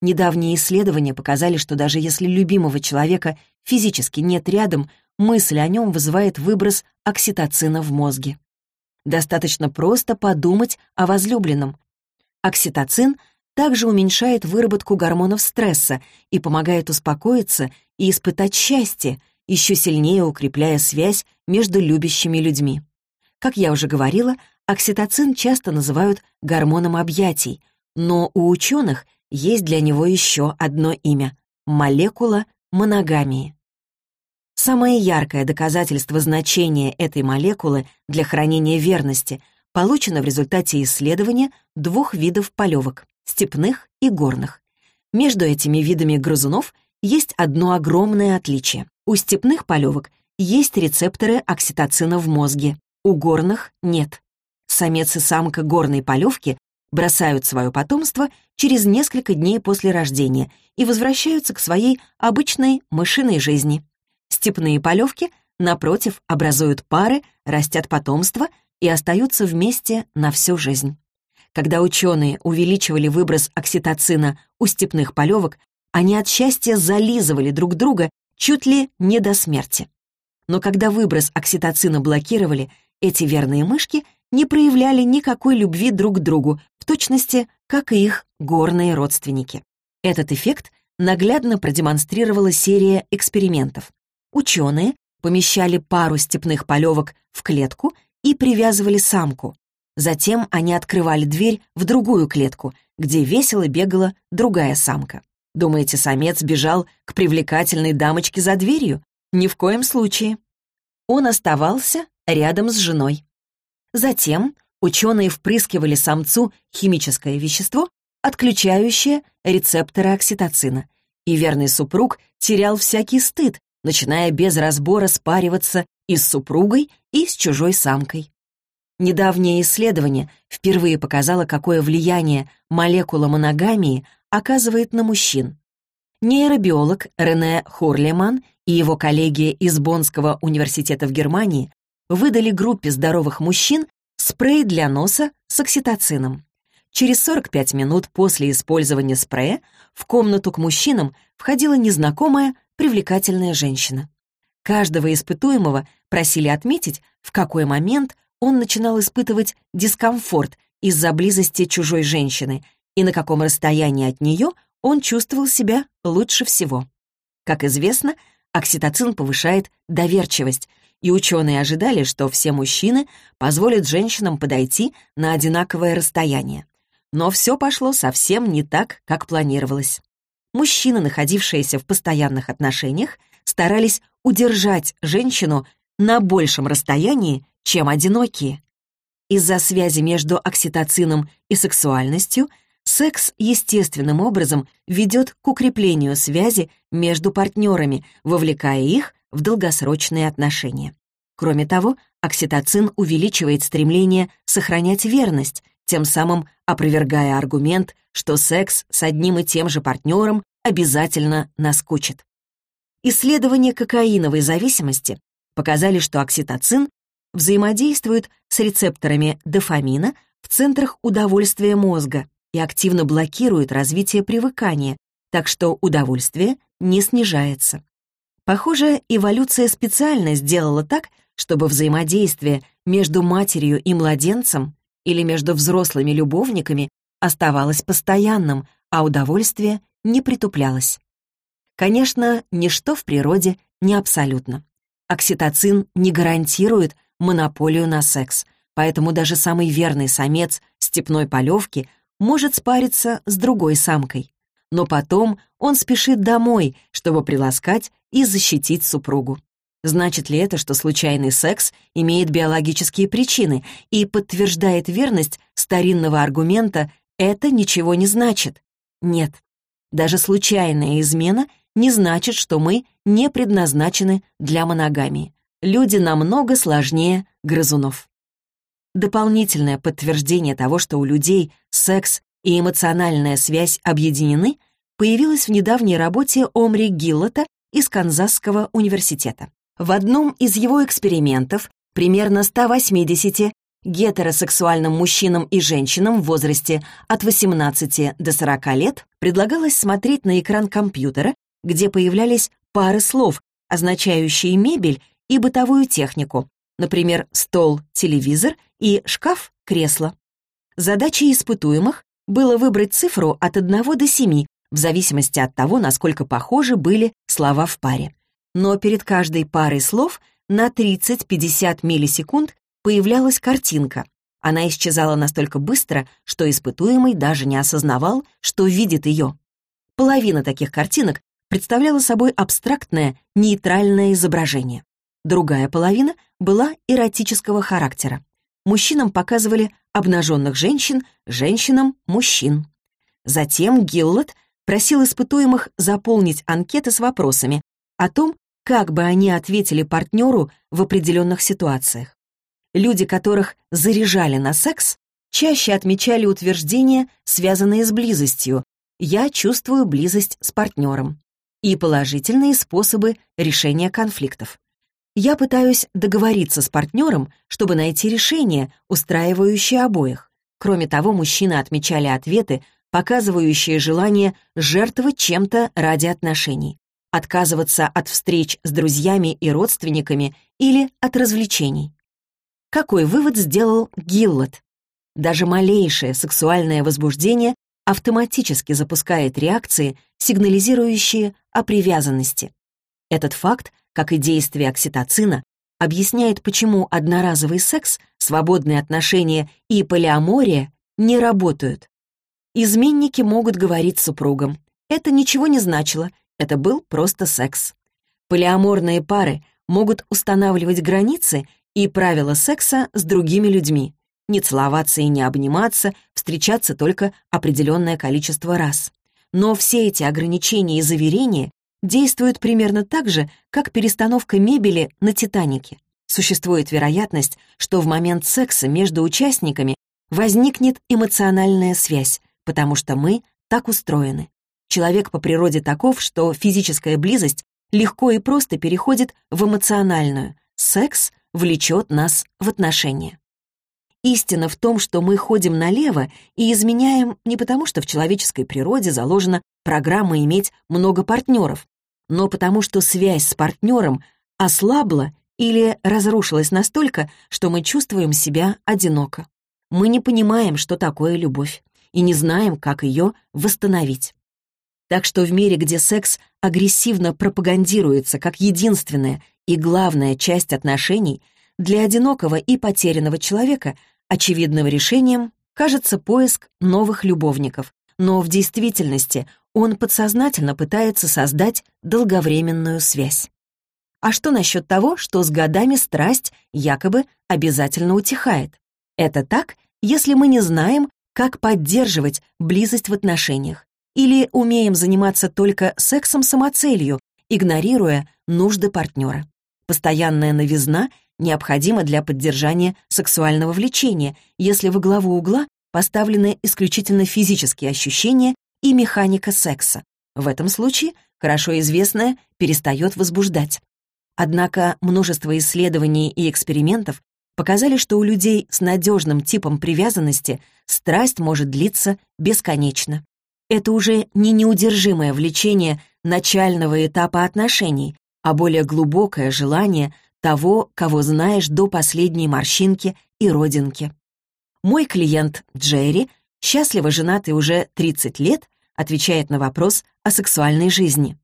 Недавние исследования показали, что даже если любимого человека физически нет рядом, мысль о нем вызывает выброс окситоцина в мозге. Достаточно просто подумать о возлюбленном. Окситоцин также уменьшает выработку гормонов стресса и помогает успокоиться и испытать счастье, еще сильнее укрепляя связь между любящими людьми. Как я уже говорила, окситоцин часто называют гормоном объятий, но у ученых есть для него еще одно имя — молекула моногамии. Самое яркое доказательство значения этой молекулы для хранения верности получено в результате исследования двух видов полевок — степных и горных. Между этими видами грызунов есть одно огромное отличие. У степных полевок есть рецепторы окситоцина в мозге, у горных — нет. Самец и самка горной полевки бросают свое потомство через несколько дней после рождения и возвращаются к своей обычной мышиной жизни. Степные полевки, напротив, образуют пары, растят потомство и остаются вместе на всю жизнь. Когда ученые увеличивали выброс окситоцина у степных полевок, они от счастья зализывали друг друга чуть ли не до смерти. Но когда выброс окситоцина блокировали, эти верные мышки не проявляли никакой любви друг к другу, в точности, как и их горные родственники. Этот эффект наглядно продемонстрировала серия экспериментов. Ученые помещали пару степных полевок в клетку и привязывали самку. Затем они открывали дверь в другую клетку, где весело бегала другая самка. Думаете, самец бежал к привлекательной дамочке за дверью? Ни в коем случае. Он оставался рядом с женой. Затем ученые впрыскивали самцу химическое вещество, отключающее рецепторы окситоцина, и верный супруг терял всякий стыд, начиная без разбора спариваться и с супругой, и с чужой самкой. Недавнее исследование впервые показало, какое влияние молекула моногамии оказывает на мужчин. Нейробиолог Рене Хурлеман и его коллеги из Боннского университета в Германии выдали группе здоровых мужчин спрей для носа с окситоцином. Через 45 минут после использования спрея в комнату к мужчинам входила незнакомая привлекательная женщина. Каждого испытуемого просили отметить, в какой момент он начинал испытывать дискомфорт из-за близости чужой женщины и на каком расстоянии от нее он чувствовал себя лучше всего. Как известно, окситоцин повышает доверчивость, и ученые ожидали, что все мужчины позволят женщинам подойти на одинаковое расстояние. Но все пошло совсем не так, как планировалось мужчины, находившиеся в постоянных отношениях, старались удержать женщину на большем расстоянии, чем одинокие. Из-за связи между окситоцином и сексуальностью секс естественным образом ведет к укреплению связи между партнерами, вовлекая их в долгосрочные отношения. Кроме того, окситоцин увеличивает стремление сохранять верность, тем самым опровергая аргумент, что секс с одним и тем же партнером обязательно наскучит. Исследования кокаиновой зависимости показали, что окситоцин взаимодействует с рецепторами дофамина в центрах удовольствия мозга и активно блокирует развитие привыкания, так что удовольствие не снижается. Похоже, эволюция специально сделала так, чтобы взаимодействие между матерью и младенцем или между взрослыми любовниками оставалось постоянным, а удовольствие не притуплялось. Конечно, ничто в природе не абсолютно. Окситоцин не гарантирует монополию на секс, поэтому даже самый верный самец степной полевки может спариться с другой самкой. Но потом он спешит домой, чтобы приласкать и защитить супругу. Значит ли это, что случайный секс имеет биологические причины и подтверждает верность старинного аргумента «это ничего не значит»? Нет. Даже случайная измена не значит, что мы не предназначены для моногамии. Люди намного сложнее грызунов. Дополнительное подтверждение того, что у людей секс и эмоциональная связь объединены, появилось в недавней работе Омри Гиллота из Канзасского университета. В одном из его экспериментов примерно 180 гетеросексуальным мужчинам и женщинам в возрасте от 18 до 40 лет предлагалось смотреть на экран компьютера, где появлялись пары слов, означающие мебель и бытовую технику, например, стол, телевизор и шкаф, кресло. Задачей испытуемых было выбрать цифру от 1 до 7, в зависимости от того, насколько похожи были слова в паре. Но перед каждой парой слов на 30-50 миллисекунд появлялась картинка. Она исчезала настолько быстро, что испытуемый даже не осознавал, что видит ее. Половина таких картинок представляла собой абстрактное, нейтральное изображение. Другая половина была эротического характера. Мужчинам показывали обнаженных женщин, женщинам — мужчин. Затем Гиллот просил испытуемых заполнить анкеты с вопросами о том, как бы они ответили партнеру в определенных ситуациях. Люди, которых заряжали на секс, чаще отмечали утверждения, связанные с близостью «я чувствую близость с партнером» и положительные способы решения конфликтов. Я пытаюсь договориться с партнером, чтобы найти решение, устраивающее обоих. Кроме того, мужчины отмечали ответы, показывающие желание жертвовать чем-то ради отношений, отказываться от встреч с друзьями и родственниками или от развлечений. Какой вывод сделал Гиллот? Даже малейшее сексуальное возбуждение автоматически запускает реакции, сигнализирующие о привязанности. Этот факт, как и действие окситоцина, объясняет, почему одноразовый секс, свободные отношения и полиамория не работают. Изменники могут говорить супругам. Это ничего не значило, это был просто секс. Полиаморные пары могут устанавливать границы и правила секса с другими людьми. Не целоваться и не обниматься, встречаться только определенное количество раз. Но все эти ограничения и заверения действуют примерно так же, как перестановка мебели на «Титанике». Существует вероятность, что в момент секса между участниками возникнет эмоциональная связь, потому что мы так устроены. Человек по природе таков, что физическая близость легко и просто переходит в эмоциональную. Секс влечет нас в отношения. Истина в том, что мы ходим налево и изменяем не потому, что в человеческой природе заложена программа иметь много партнеров, но потому что связь с партнером ослабла или разрушилась настолько, что мы чувствуем себя одиноко. Мы не понимаем, что такое любовь и не знаем, как ее восстановить. Так что в мире, где секс агрессивно пропагандируется как единственная и главная часть отношений, для одинокого и потерянного человека очевидным решением кажется поиск новых любовников, но в действительности он подсознательно пытается создать долговременную связь. А что насчет того, что с годами страсть якобы обязательно утихает? Это так, если мы не знаем, как поддерживать близость в отношениях, или умеем заниматься только сексом-самоцелью, игнорируя нужды партнера. Постоянная новизна необходима для поддержания сексуального влечения, если во главу угла поставлены исключительно физические ощущения и механика секса. В этом случае хорошо известное перестает возбуждать. Однако множество исследований и экспериментов показали, что у людей с надежным типом привязанности страсть может длиться бесконечно. Это уже не неудержимое влечение начального этапа отношений, а более глубокое желание того, кого знаешь до последней морщинки и родинки. Мой клиент Джерри, счастливо женатый уже 30 лет, отвечает на вопрос о сексуальной жизни.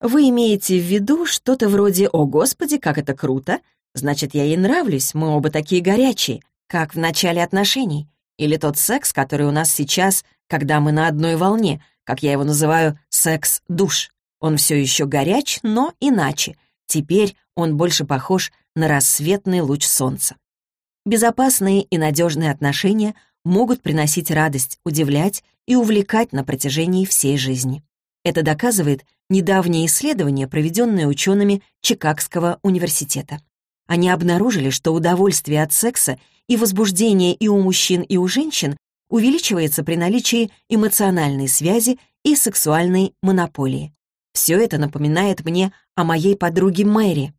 Вы имеете в виду что-то вроде «О, Господи, как это круто!» Значит, я ей нравлюсь, мы оба такие горячие, как в начале отношений. Или тот секс, который у нас сейчас, когда мы на одной волне, как я его называю, секс-душ. Он все еще горяч, но иначе. Теперь он больше похож на рассветный луч солнца. Безопасные и надежные отношения могут приносить радость, удивлять и увлекать на протяжении всей жизни. Это доказывает недавнее исследование, проведенное учеными Чикагского университета. Они обнаружили, что удовольствие от секса и возбуждение и у мужчин, и у женщин увеличивается при наличии эмоциональной связи и сексуальной монополии. Все это напоминает мне о моей подруге Мэри.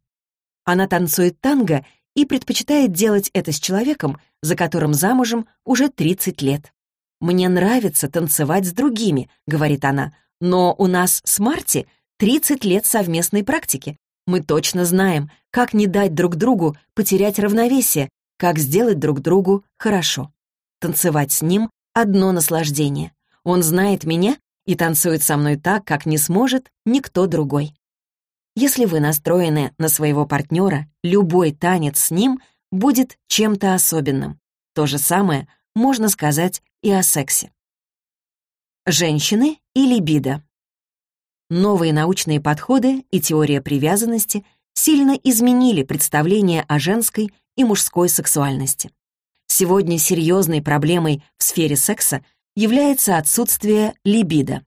Она танцует танго и предпочитает делать это с человеком, за которым замужем уже 30 лет. «Мне нравится танцевать с другими», — говорит она, «но у нас с Марти 30 лет совместной практики. Мы точно знаем, как не дать друг другу потерять равновесие, как сделать друг другу хорошо. Танцевать с ним — одно наслаждение. Он знает меня и танцует со мной так, как не сможет никто другой. Если вы настроены на своего партнера, любой танец с ним будет чем-то особенным. То же самое можно сказать и о сексе. Женщины и либидо. Новые научные подходы и теория привязанности сильно изменили представление о женской и мужской сексуальности. Сегодня серьезной проблемой в сфере секса является отсутствие либидо.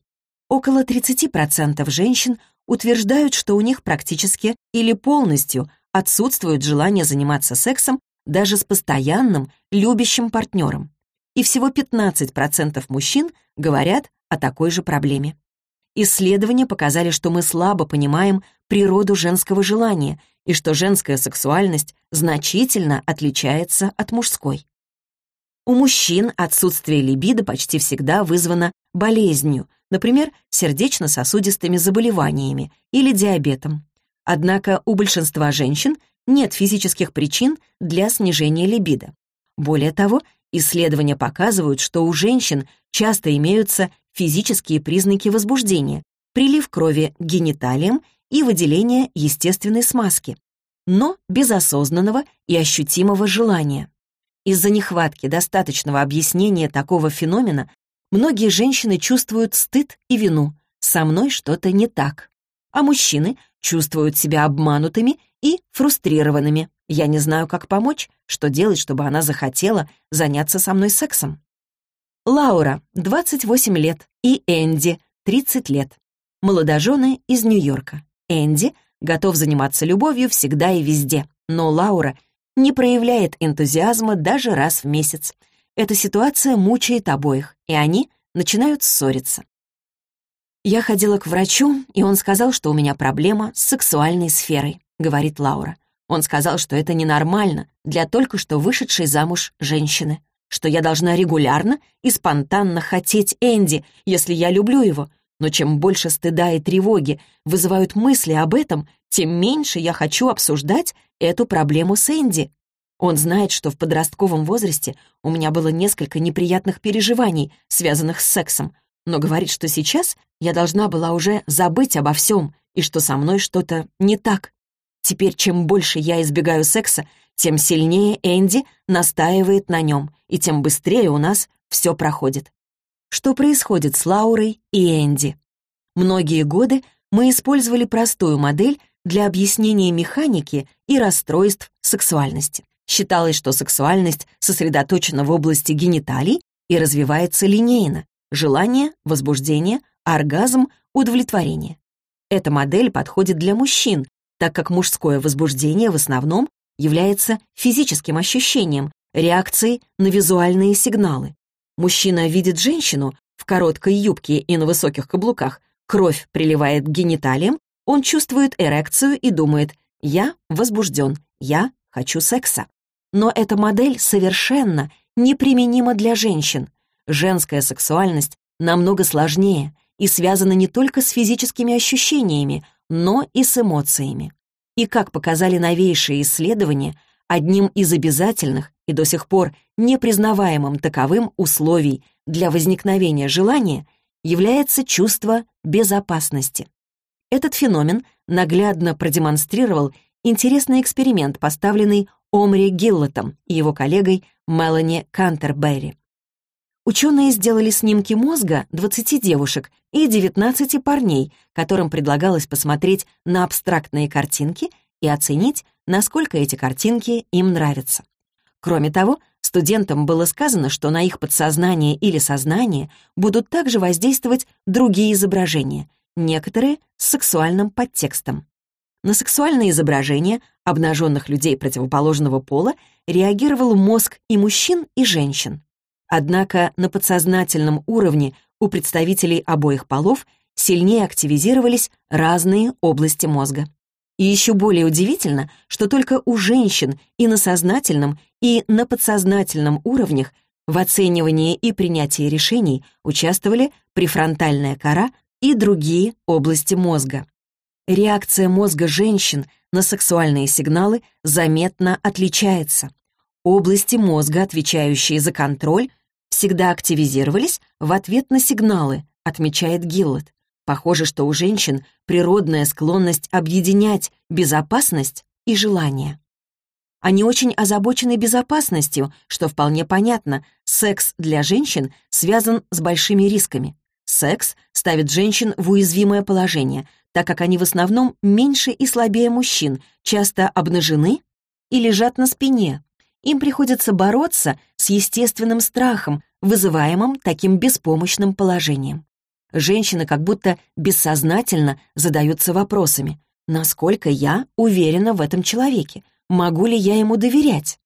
Около 30% женщин утверждают, что у них практически или полностью отсутствует желание заниматься сексом даже с постоянным, любящим партнером. И всего 15% мужчин говорят о такой же проблеме. Исследования показали, что мы слабо понимаем природу женского желания и что женская сексуальность значительно отличается от мужской. У мужчин отсутствие либидо почти всегда вызвано болезнью, например, сердечно-сосудистыми заболеваниями или диабетом. Однако у большинства женщин нет физических причин для снижения либидо. Более того, исследования показывают, что у женщин часто имеются физические признаки возбуждения, прилив крови к гениталиям и выделение естественной смазки, но без осознанного и ощутимого желания. Из-за нехватки достаточного объяснения такого феномена многие женщины чувствуют стыд и вину. Со мной что-то не так. А мужчины чувствуют себя обманутыми и фрустрированными. Я не знаю, как помочь, что делать, чтобы она захотела заняться со мной сексом. Лаура, 28 лет, и Энди, 30 лет. Молодожены из Нью-Йорка. Энди готов заниматься любовью всегда и везде, но Лаура не проявляет энтузиазма даже раз в месяц. Эта ситуация мучает обоих, и они начинают ссориться. «Я ходила к врачу, и он сказал, что у меня проблема с сексуальной сферой», — говорит Лаура. Он сказал, что это ненормально для только что вышедшей замуж женщины, что я должна регулярно и спонтанно хотеть Энди, если я люблю его, но чем больше стыда и тревоги вызывают мысли об этом, тем меньше я хочу обсуждать эту проблему с Энди. Он знает, что в подростковом возрасте у меня было несколько неприятных переживаний, связанных с сексом, но говорит, что сейчас я должна была уже забыть обо всем и что со мной что-то не так. Теперь, чем больше я избегаю секса, тем сильнее Энди настаивает на нем, и тем быстрее у нас все проходит что происходит с Лаурой и Энди. Многие годы мы использовали простую модель для объяснения механики и расстройств сексуальности. Считалось, что сексуальность сосредоточена в области гениталий и развивается линейно. Желание, возбуждение, оргазм, удовлетворение. Эта модель подходит для мужчин, так как мужское возбуждение в основном является физическим ощущением, реакцией на визуальные сигналы. Мужчина видит женщину в короткой юбке и на высоких каблуках, кровь приливает к гениталиям, он чувствует эрекцию и думает «я возбужден, я хочу секса». Но эта модель совершенно неприменима для женщин. Женская сексуальность намного сложнее и связана не только с физическими ощущениями, но и с эмоциями. И как показали новейшие исследования, одним из обязательных и до сих пор непризнаваемым таковым условий для возникновения желания является чувство безопасности. Этот феномен наглядно продемонстрировал интересный эксперимент, поставленный Омри Гиллотом и его коллегой Мелани Кантерберри. Ученые сделали снимки мозга 20 девушек и 19 парней, которым предлагалось посмотреть на абстрактные картинки и оценить, насколько эти картинки им нравятся. Кроме того, студентам было сказано, что на их подсознание или сознание будут также воздействовать другие изображения, некоторые с сексуальным подтекстом. На сексуальные изображения обнаженных людей противоположного пола реагировал мозг и мужчин, и женщин. Однако на подсознательном уровне у представителей обоих полов сильнее активизировались разные области мозга. И еще более удивительно, что только у женщин и на сознательном, и на подсознательном уровнях в оценивании и принятии решений участвовали префронтальная кора и другие области мозга. Реакция мозга женщин на сексуальные сигналы заметно отличается. Области мозга, отвечающие за контроль, всегда активизировались в ответ на сигналы, отмечает Гиллот. Похоже, что у женщин природная склонность объединять безопасность и желание. Они очень озабочены безопасностью, что вполне понятно. Секс для женщин связан с большими рисками. Секс ставит женщин в уязвимое положение, так как они в основном меньше и слабее мужчин, часто обнажены и лежат на спине. Им приходится бороться с естественным страхом, вызываемым таким беспомощным положением. Женщины как будто бессознательно задаются вопросами. Насколько я уверена в этом человеке? Могу ли я ему доверять?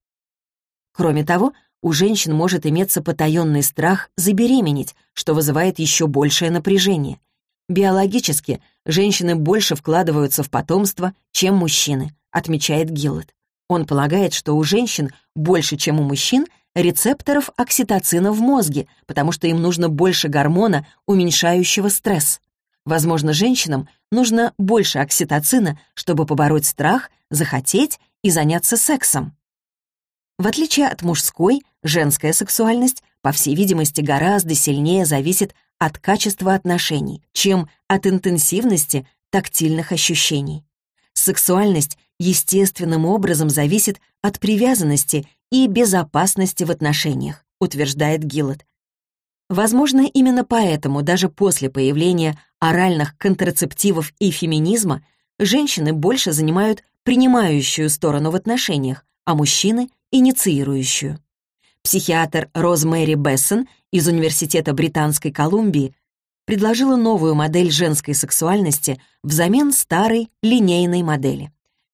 Кроме того, у женщин может иметься потаенный страх забеременеть, что вызывает еще большее напряжение. Биологически женщины больше вкладываются в потомство, чем мужчины, отмечает Гиллет. Он полагает, что у женщин больше, чем у мужчин, рецепторов окситоцина в мозге, потому что им нужно больше гормона, уменьшающего стресс. Возможно, женщинам нужно больше окситоцина, чтобы побороть страх, захотеть и заняться сексом. В отличие от мужской, женская сексуальность, по всей видимости, гораздо сильнее зависит от качества отношений, чем от интенсивности тактильных ощущений. Сексуальность естественным образом зависит от привязанности и безопасности в отношениях, утверждает Гиллот. Возможно, именно поэтому даже после появления оральных контрацептивов и феминизма женщины больше занимают принимающую сторону в отношениях, а мужчины — инициирующую. Психиатр Розмэри Бессон из Университета Британской Колумбии предложила новую модель женской сексуальности взамен старой линейной модели.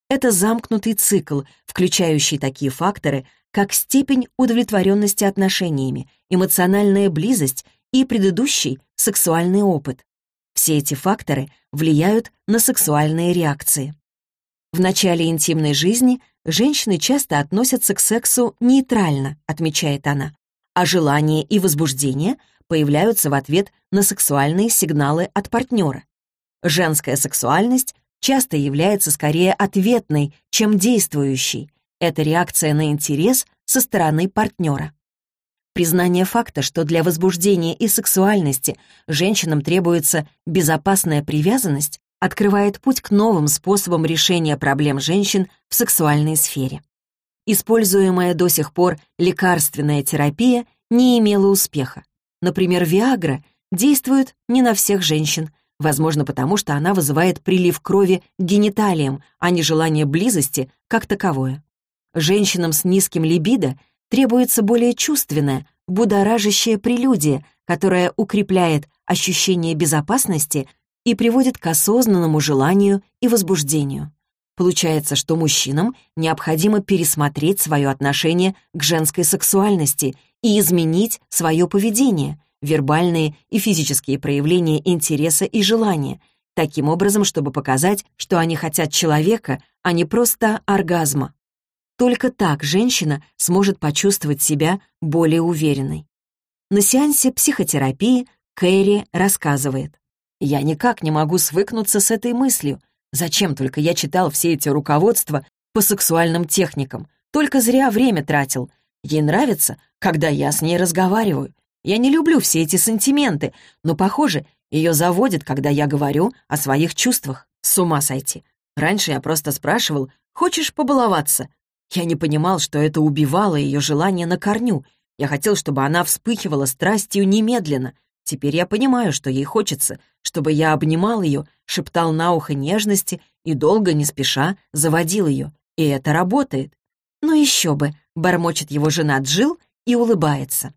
Это замкнутый цикл, включающий такие факторы, как степень удовлетворенности отношениями, эмоциональная близость и предыдущий сексуальный опыт. Все эти факторы влияют на сексуальные реакции. В начале интимной жизни женщины часто относятся к сексу нейтрально, отмечает она, а желание и возбуждение появляются в ответ на сексуальные сигналы от партнера. Женская сексуальность часто является скорее ответной, чем действующей, это реакция на интерес со стороны партнера. Признание факта, что для возбуждения и сексуальности женщинам требуется безопасная привязанность, открывает путь к новым способам решения проблем женщин в сексуальной сфере. Используемая до сих пор лекарственная терапия не имела успеха. Например, Виагра действует не на всех женщин, возможно, потому что она вызывает прилив крови гениталиям, а не желание близости как таковое. Женщинам с низким либидо требуется более чувственная, будоражащая прелюдия, которая укрепляет ощущение безопасности и приводит к осознанному желанию и возбуждению. Получается, что мужчинам необходимо пересмотреть свое отношение к женской сексуальности и изменить свое поведение, вербальные и физические проявления интереса и желания, таким образом, чтобы показать, что они хотят человека, а не просто оргазма. Только так женщина сможет почувствовать себя более уверенной. На сеансе психотерапии Кэрри рассказывает. «Я никак не могу свыкнуться с этой мыслью. Зачем только я читал все эти руководства по сексуальным техникам? Только зря время тратил. Ей нравится, когда я с ней разговариваю. Я не люблю все эти сантименты, но, похоже, ее заводит, когда я говорю о своих чувствах. С ума сойти. Раньше я просто спрашивал, хочешь побаловаться? Я не понимал, что это убивало ее желание на корню. Я хотел, чтобы она вспыхивала страстью немедленно. Теперь я понимаю, что ей хочется, чтобы я обнимал ее, шептал на ухо нежности и долго, не спеша, заводил ее. И это работает. «Ну еще бы», — бормочет его жена Джил и улыбается.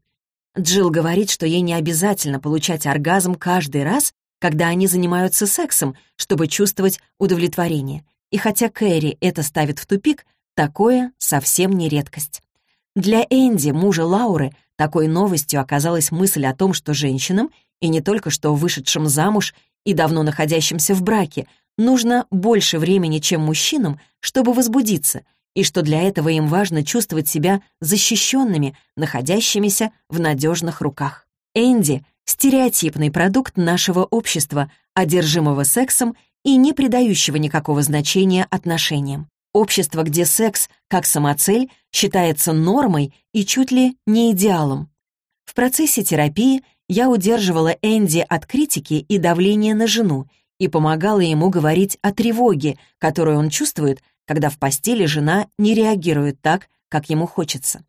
Джил говорит, что ей не обязательно получать оргазм каждый раз, когда они занимаются сексом, чтобы чувствовать удовлетворение. И хотя Кэрри это ставит в тупик, такое совсем не редкость. Для Энди, мужа Лауры, такой новостью оказалась мысль о том, что женщинам, и не только что вышедшим замуж и давно находящимся в браке, нужно больше времени, чем мужчинам, чтобы возбудиться, и что для этого им важно чувствовать себя защищенными, находящимися в надежных руках. Энди — стереотипный продукт нашего общества, одержимого сексом и не придающего никакого значения отношениям. Общество, где секс, как самоцель, считается нормой и чуть ли не идеалом. В процессе терапии я удерживала Энди от критики и давления на жену и помогала ему говорить о тревоге, которую он чувствует, когда в постели жена не реагирует так, как ему хочется.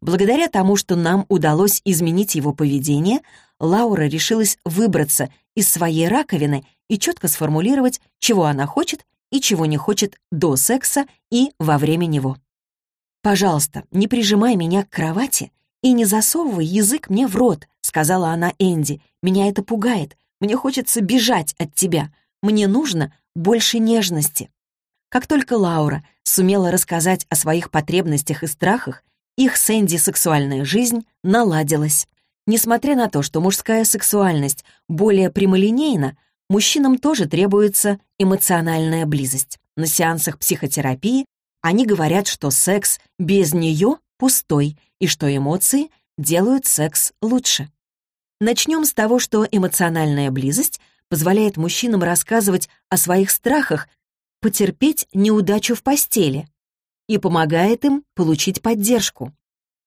Благодаря тому, что нам удалось изменить его поведение, Лаура решилась выбраться из своей раковины и четко сформулировать, чего она хочет и чего не хочет до секса и во время него. «Пожалуйста, не прижимай меня к кровати и не засовывай язык мне в рот», сказала она Энди. «Меня это пугает. Мне хочется бежать от тебя. Мне нужно больше нежности». Как только Лаура сумела рассказать о своих потребностях и страхах, их с Энди сексуальная жизнь наладилась. Несмотря на то, что мужская сексуальность более прямолинейна, мужчинам тоже требуется эмоциональная близость. На сеансах психотерапии они говорят, что секс без нее пустой и что эмоции делают секс лучше. Начнем с того, что эмоциональная близость позволяет мужчинам рассказывать о своих страхах, потерпеть неудачу в постели и помогает им получить поддержку.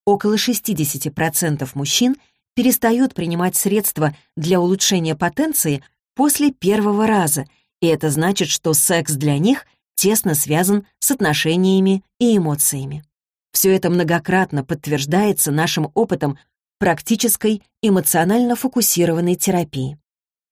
Около 60% мужчин перестают принимать средства для улучшения потенции после первого раза, и это значит, что секс для них тесно связан с отношениями и эмоциями. Все это многократно подтверждается нашим опытом практической эмоционально фокусированной терапии.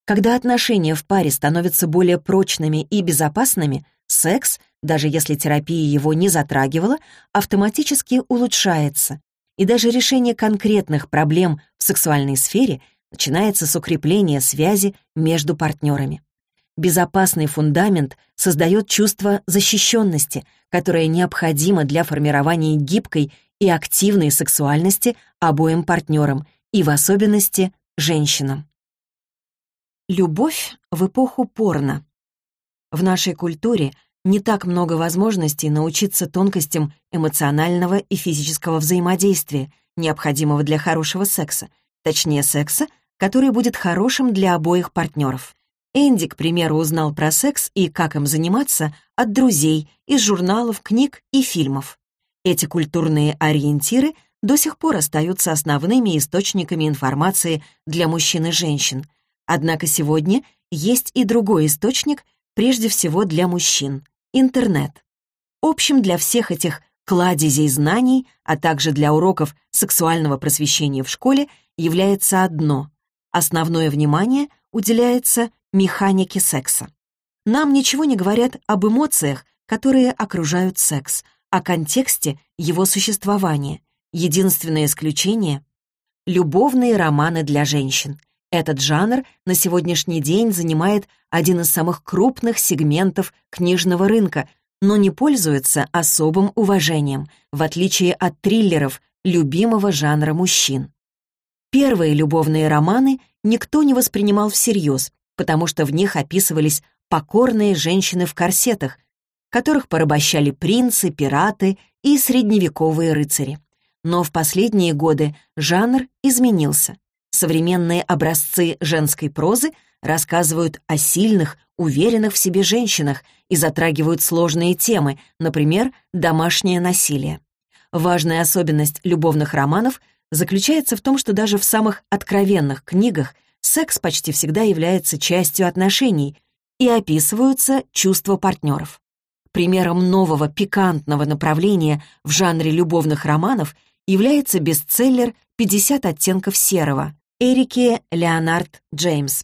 Когда отношения в паре становятся более прочными и безопасными, секс, даже если терапия его не затрагивала, автоматически улучшается, и даже решение конкретных проблем в сексуальной сфере начинается с укрепления связи между партнерами. Безопасный фундамент создает чувство защищенности, которое необходимо для формирования гибкой и активной сексуальности обоим партнерам, и в особенности женщинам. Любовь в эпоху порно. В нашей культуре не так много возможностей научиться тонкостям эмоционального и физического взаимодействия, необходимого для хорошего секса, точнее секса, который будет хорошим для обоих партнеров. Энди, к примеру, узнал про секс и как им заниматься от друзей, из журналов, книг и фильмов. Эти культурные ориентиры до сих пор остаются основными источниками информации для мужчин и женщин. Однако сегодня есть и другой источник, прежде всего для мужчин — интернет. Общим для всех этих кладезей знаний, а также для уроков сексуального просвещения в школе является одно Основное внимание уделяется механике секса. Нам ничего не говорят об эмоциях, которые окружают секс, о контексте его существования. Единственное исключение — любовные романы для женщин. Этот жанр на сегодняшний день занимает один из самых крупных сегментов книжного рынка, но не пользуется особым уважением, в отличие от триллеров, любимого жанра мужчин. Первые любовные романы никто не воспринимал всерьез, потому что в них описывались покорные женщины в корсетах, которых порабощали принцы, пираты и средневековые рыцари. Но в последние годы жанр изменился. Современные образцы женской прозы рассказывают о сильных, уверенных в себе женщинах и затрагивают сложные темы, например, домашнее насилие. Важная особенность любовных романов заключается в том, что даже в самых откровенных книгах секс почти всегда является частью отношений и описываются чувства партнеров. Примером нового пикантного направления в жанре любовных романов является бестселлер «50 оттенков серого» Эрики Леонард Джеймс.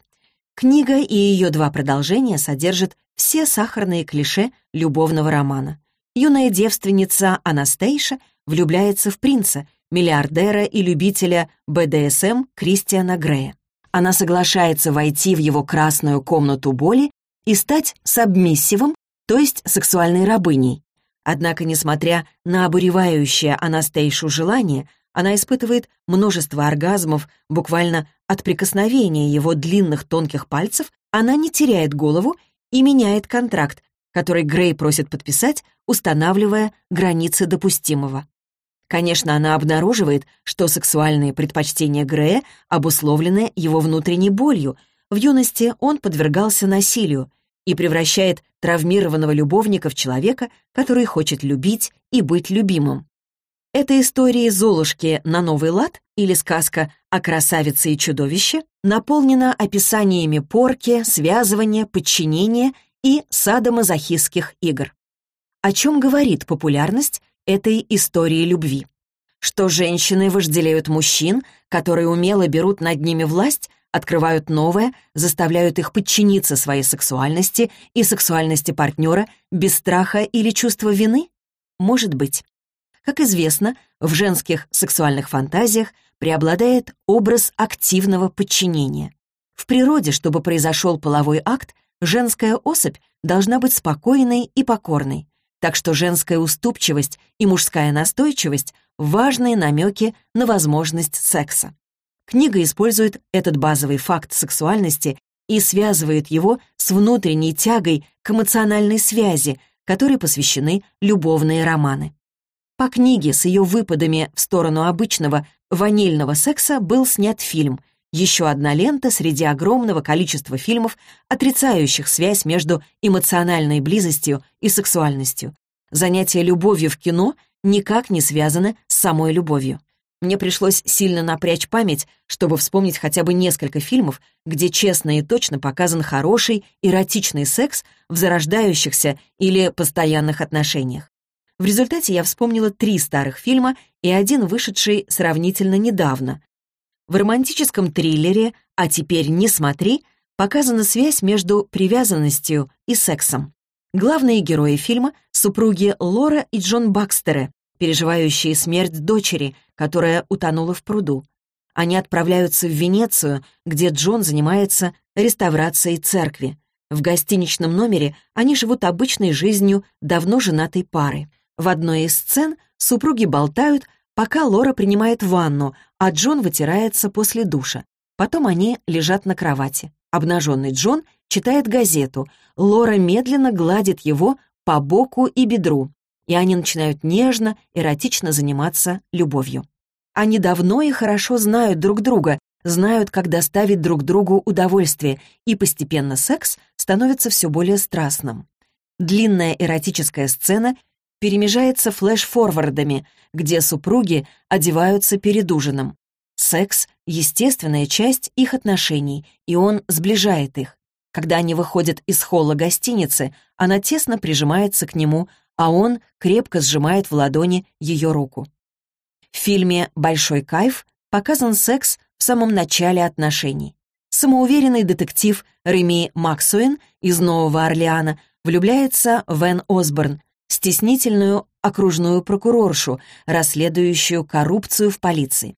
Книга и ее два продолжения содержат все сахарные клише любовного романа. Юная девственница Анастейша влюбляется в принца, миллиардера и любителя БДСМ Кристиана Грея. Она соглашается войти в его красную комнату боли и стать сабмиссивом, то есть сексуальной рабыней. Однако, несмотря на обуревающее Анастейшу желание, она испытывает множество оргазмов буквально от прикосновения его длинных тонких пальцев, она не теряет голову и меняет контракт, который Грей просит подписать, устанавливая границы допустимого. Конечно, она обнаруживает, что сексуальные предпочтения Грея обусловлены его внутренней болью. В юности он подвергался насилию и превращает травмированного любовника в человека, который хочет любить и быть любимым. Эта история Золушки на новый лад или сказка о красавице и чудовище наполнена описаниями порки, связывания, подчинения и садомазохистских игр. О чем говорит популярность этой истории любви? Что женщины вожделеют мужчин, которые умело берут над ними власть, открывают новое, заставляют их подчиниться своей сексуальности и сексуальности партнера без страха или чувства вины? Может быть. Как известно, в женских сексуальных фантазиях преобладает образ активного подчинения. В природе, чтобы произошел половой акт, женская особь должна быть спокойной и покорной, так что женская уступчивость и мужская настойчивость — важные намеки на возможность секса. Книга использует этот базовый факт сексуальности и связывает его с внутренней тягой к эмоциональной связи, которой посвящены любовные романы. По книге с ее выпадами в сторону обычного ванильного секса был снят фильм. Еще одна лента среди огромного количества фильмов, отрицающих связь между эмоциональной близостью и сексуальностью. Занятие любовью в кино никак не связано с самой любовью. Мне пришлось сильно напрячь память, чтобы вспомнить хотя бы несколько фильмов, где честно и точно показан хороший, эротичный секс в зарождающихся или постоянных отношениях. В результате я вспомнила три старых фильма и один вышедший сравнительно недавно. В романтическом триллере «А теперь не смотри» показана связь между привязанностью и сексом. Главные герои фильма — супруги Лора и Джон Бакстеры, переживающие смерть дочери, которая утонула в пруду. Они отправляются в Венецию, где Джон занимается реставрацией церкви. В гостиничном номере они живут обычной жизнью давно женатой пары. В одной из сцен супруги болтают, пока Лора принимает ванну, а Джон вытирается после душа. Потом они лежат на кровати. Обнаженный Джон читает газету. Лора медленно гладит его по боку и бедру, и они начинают нежно, эротично заниматься любовью. Они давно и хорошо знают друг друга, знают, как доставить друг другу удовольствие, и постепенно секс становится все более страстным. Длинная эротическая сцена перемежается флэш-форвардами, где супруги одеваются перед ужином. Секс — естественная часть их отношений, и он сближает их. Когда они выходят из холла гостиницы, она тесно прижимается к нему, а он крепко сжимает в ладони ее руку. В фильме «Большой кайф» показан секс в самом начале отношений. Самоуверенный детектив Реми Максуэн из Нового Орлеана влюбляется в Энн Осборн, стеснительную окружную прокуроршу, расследующую коррупцию в полиции.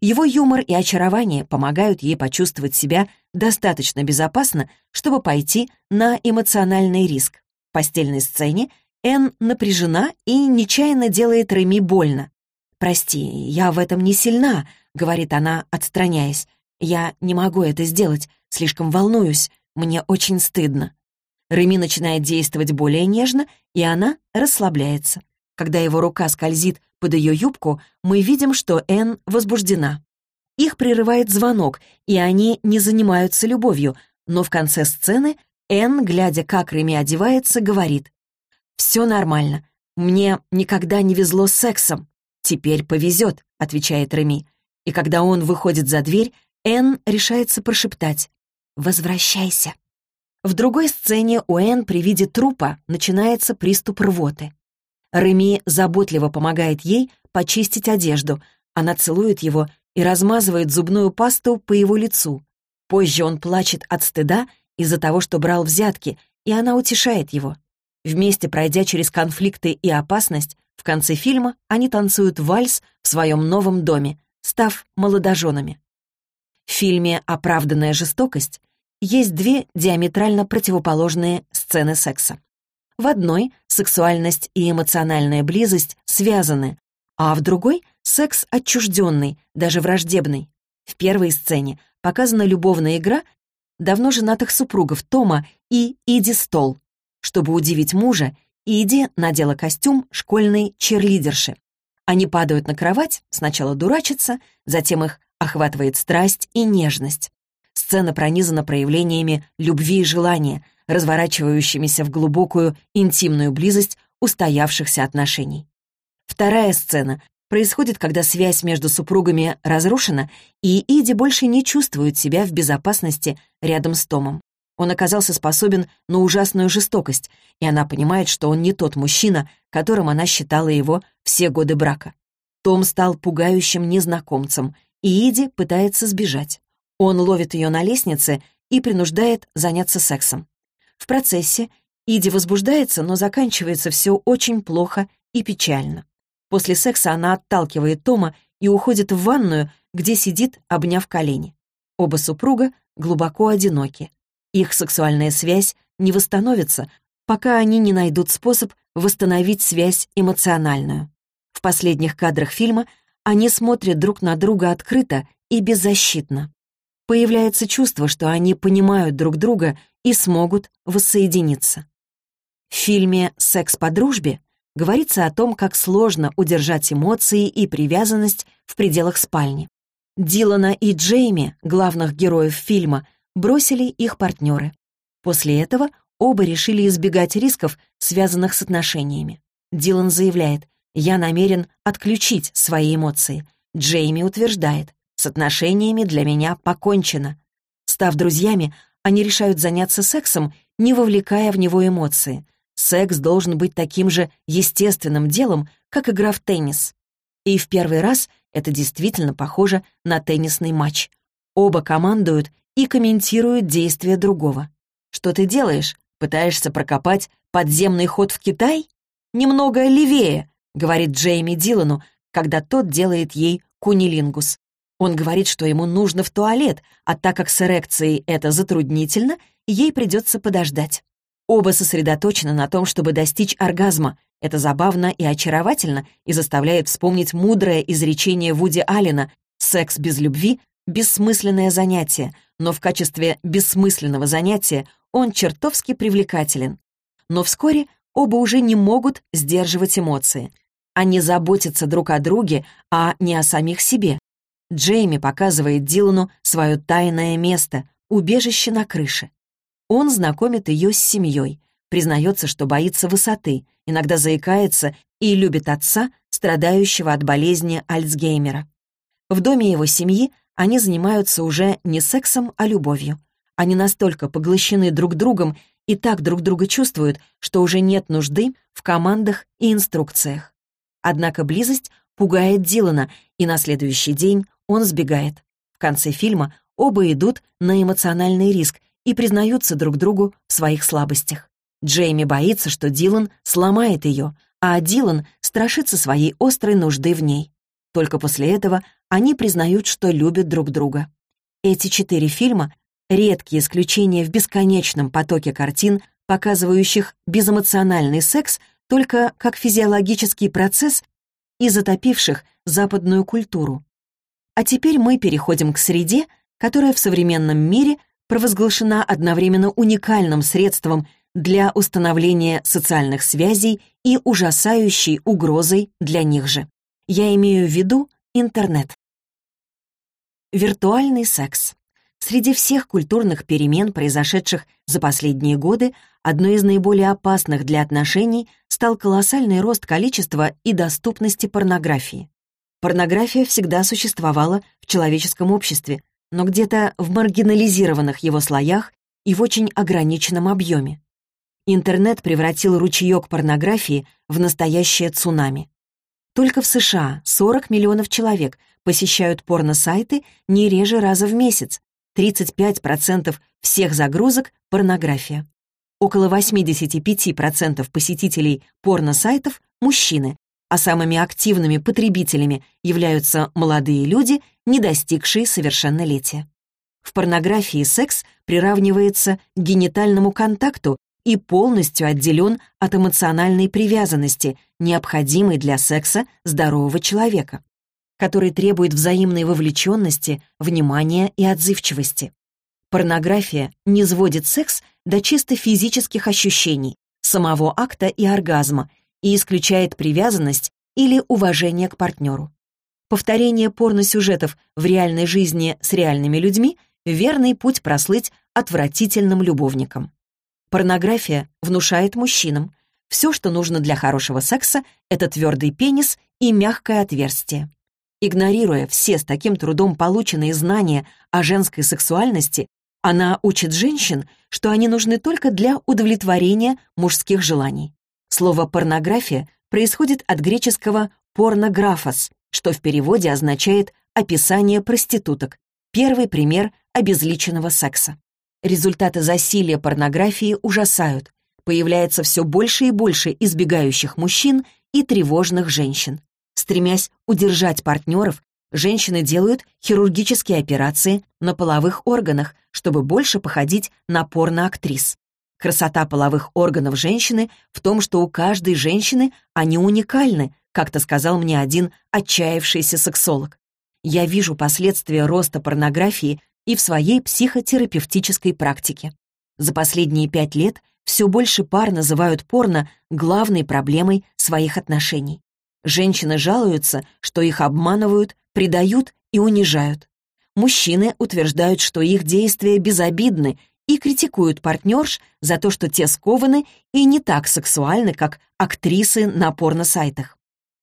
Его юмор и очарование помогают ей почувствовать себя достаточно безопасно, чтобы пойти на эмоциональный риск. В постельной сцене Энн напряжена и нечаянно делает Реми больно. «Прости, я в этом не сильна», — говорит она, отстраняясь. «Я не могу это сделать, слишком волнуюсь, мне очень стыдно». Реми начинает действовать более нежно, и она расслабляется. Когда его рука скользит под ее юбку, мы видим, что Энн возбуждена. Их прерывает звонок, и они не занимаются любовью, но в конце сцены Энн, глядя, как Реми одевается, говорит «Все нормально. Мне никогда не везло с сексом. Теперь повезет», — отвечает Реми. И когда он выходит за дверь, Энн решается прошептать «Возвращайся». В другой сцене у Энн при виде трупа начинается приступ рвоты. Реми заботливо помогает ей почистить одежду. Она целует его и размазывает зубную пасту по его лицу. Позже он плачет от стыда из-за того, что брал взятки, и она утешает его. Вместе пройдя через конфликты и опасность, в конце фильма они танцуют вальс в своем новом доме, став молодоженами. В фильме «Оправданная жестокость» есть две диаметрально противоположные сцены секса. В одной сексуальность и эмоциональная близость связаны, а в другой — секс отчужденный, даже враждебный. В первой сцене показана любовная игра давно женатых супругов Тома и Иди Стол. Чтобы удивить мужа, Иди надела костюм школьной черлидерши. Они падают на кровать, сначала дурачатся, затем их охватывает страсть и нежность. Сцена пронизана проявлениями любви и желания, разворачивающимися в глубокую интимную близость устоявшихся отношений. Вторая сцена происходит, когда связь между супругами разрушена, и Иди больше не чувствует себя в безопасности рядом с Томом. Он оказался способен на ужасную жестокость, и она понимает, что он не тот мужчина, которым она считала его все годы брака. Том стал пугающим незнакомцем, и Иди пытается сбежать. Он ловит ее на лестнице и принуждает заняться сексом. В процессе Иди возбуждается, но заканчивается все очень плохо и печально. После секса она отталкивает Тома и уходит в ванную, где сидит, обняв колени. Оба супруга глубоко одиноки. Их сексуальная связь не восстановится, пока они не найдут способ восстановить связь эмоциональную. В последних кадрах фильма они смотрят друг на друга открыто и беззащитно. Появляется чувство, что они понимают друг друга и смогут воссоединиться. В фильме «Секс по дружбе» говорится о том, как сложно удержать эмоции и привязанность в пределах спальни. Дилана и Джейми, главных героев фильма, бросили их партнеры. После этого оба решили избегать рисков, связанных с отношениями. Дилан заявляет, «Я намерен отключить свои эмоции». Джейми утверждает, «С отношениями для меня покончено». Став друзьями, они решают заняться сексом, не вовлекая в него эмоции. Секс должен быть таким же естественным делом, как игра в теннис. И в первый раз это действительно похоже на теннисный матч. Оба командуют и комментируют действия другого. «Что ты делаешь? Пытаешься прокопать подземный ход в Китай? Немного левее», — говорит Джейми Дилану, когда тот делает ей кунилингус. Он говорит, что ему нужно в туалет, а так как с эрекцией это затруднительно, ей придется подождать. Оба сосредоточены на том, чтобы достичь оргазма. Это забавно и очаровательно и заставляет вспомнить мудрое изречение Вуди Аллена «Секс без любви — бессмысленное занятие, но в качестве бессмысленного занятия он чертовски привлекателен». Но вскоре оба уже не могут сдерживать эмоции. Они заботятся друг о друге, а не о самих себе. Джейми показывает Дилану свое тайное место — убежище на крыше. Он знакомит ее с семьей, признается, что боится высоты, иногда заикается и любит отца, страдающего от болезни Альцгеймера. В доме его семьи они занимаются уже не сексом, а любовью. Они настолько поглощены друг другом и так друг друга чувствуют, что уже нет нужды в командах и инструкциях. Однако близость пугает Дилана, и на следующий день он сбегает. В конце фильма оба идут на эмоциональный риск и признаются друг другу в своих слабостях. Джейми боится, что Дилан сломает ее, а Дилан страшится своей острой нужды в ней. Только после этого они признают, что любят друг друга. Эти четыре фильма — редкие исключения в бесконечном потоке картин, показывающих безэмоциональный секс только как физиологический процесс и затопивших западную культуру. А теперь мы переходим к среде, которая в современном мире провозглашена одновременно уникальным средством для установления социальных связей и ужасающей угрозой для них же. Я имею в виду интернет. Виртуальный секс. Среди всех культурных перемен, произошедших за последние годы, одной из наиболее опасных для отношений стал колоссальный рост количества и доступности порнографии. Порнография всегда существовала в человеческом обществе, но где-то в маргинализированных его слоях и в очень ограниченном объеме. Интернет превратил ручеек порнографии в настоящее цунами. Только в США 40 миллионов человек посещают порно-сайты не реже раза в месяц. 35% всех загрузок — порнография. Около 85% посетителей порно-сайтов — мужчины, а самыми активными потребителями являются молодые люди, не достигшие совершеннолетия. В порнографии секс приравнивается к генитальному контакту и полностью отделен от эмоциональной привязанности, необходимой для секса здорового человека, который требует взаимной вовлеченности, внимания и отзывчивости. Порнография не сводит секс до чисто физических ощущений, самого акта и оргазма и исключает привязанность или уважение к партнеру. Повторение порносюжетов в реальной жизни с реальными людьми — верный путь прослыть отвратительным любовником. Порнография внушает мужчинам. Все, что нужно для хорошего секса, это твердый пенис и мягкое отверстие. Игнорируя все с таким трудом полученные знания о женской сексуальности, она учит женщин, что они нужны только для удовлетворения мужских желаний. Слово «порнография» происходит от греческого «порнографос», что в переводе означает «описание проституток», первый пример обезличенного секса. Результаты засилия порнографии ужасают. Появляется все больше и больше избегающих мужчин и тревожных женщин. Стремясь удержать партнеров, женщины делают хирургические операции на половых органах, чтобы больше походить на порноактрис. Красота половых органов женщины в том, что у каждой женщины они уникальны, как-то сказал мне один отчаявшийся сексолог. Я вижу последствия роста порнографии и в своей психотерапевтической практике. За последние пять лет все больше пар называют порно главной проблемой своих отношений. Женщины жалуются, что их обманывают, предают и унижают. Мужчины утверждают, что их действия безобидны и критикуют партнерш за то, что те скованы и не так сексуальны, как актрисы на порно-сайтах.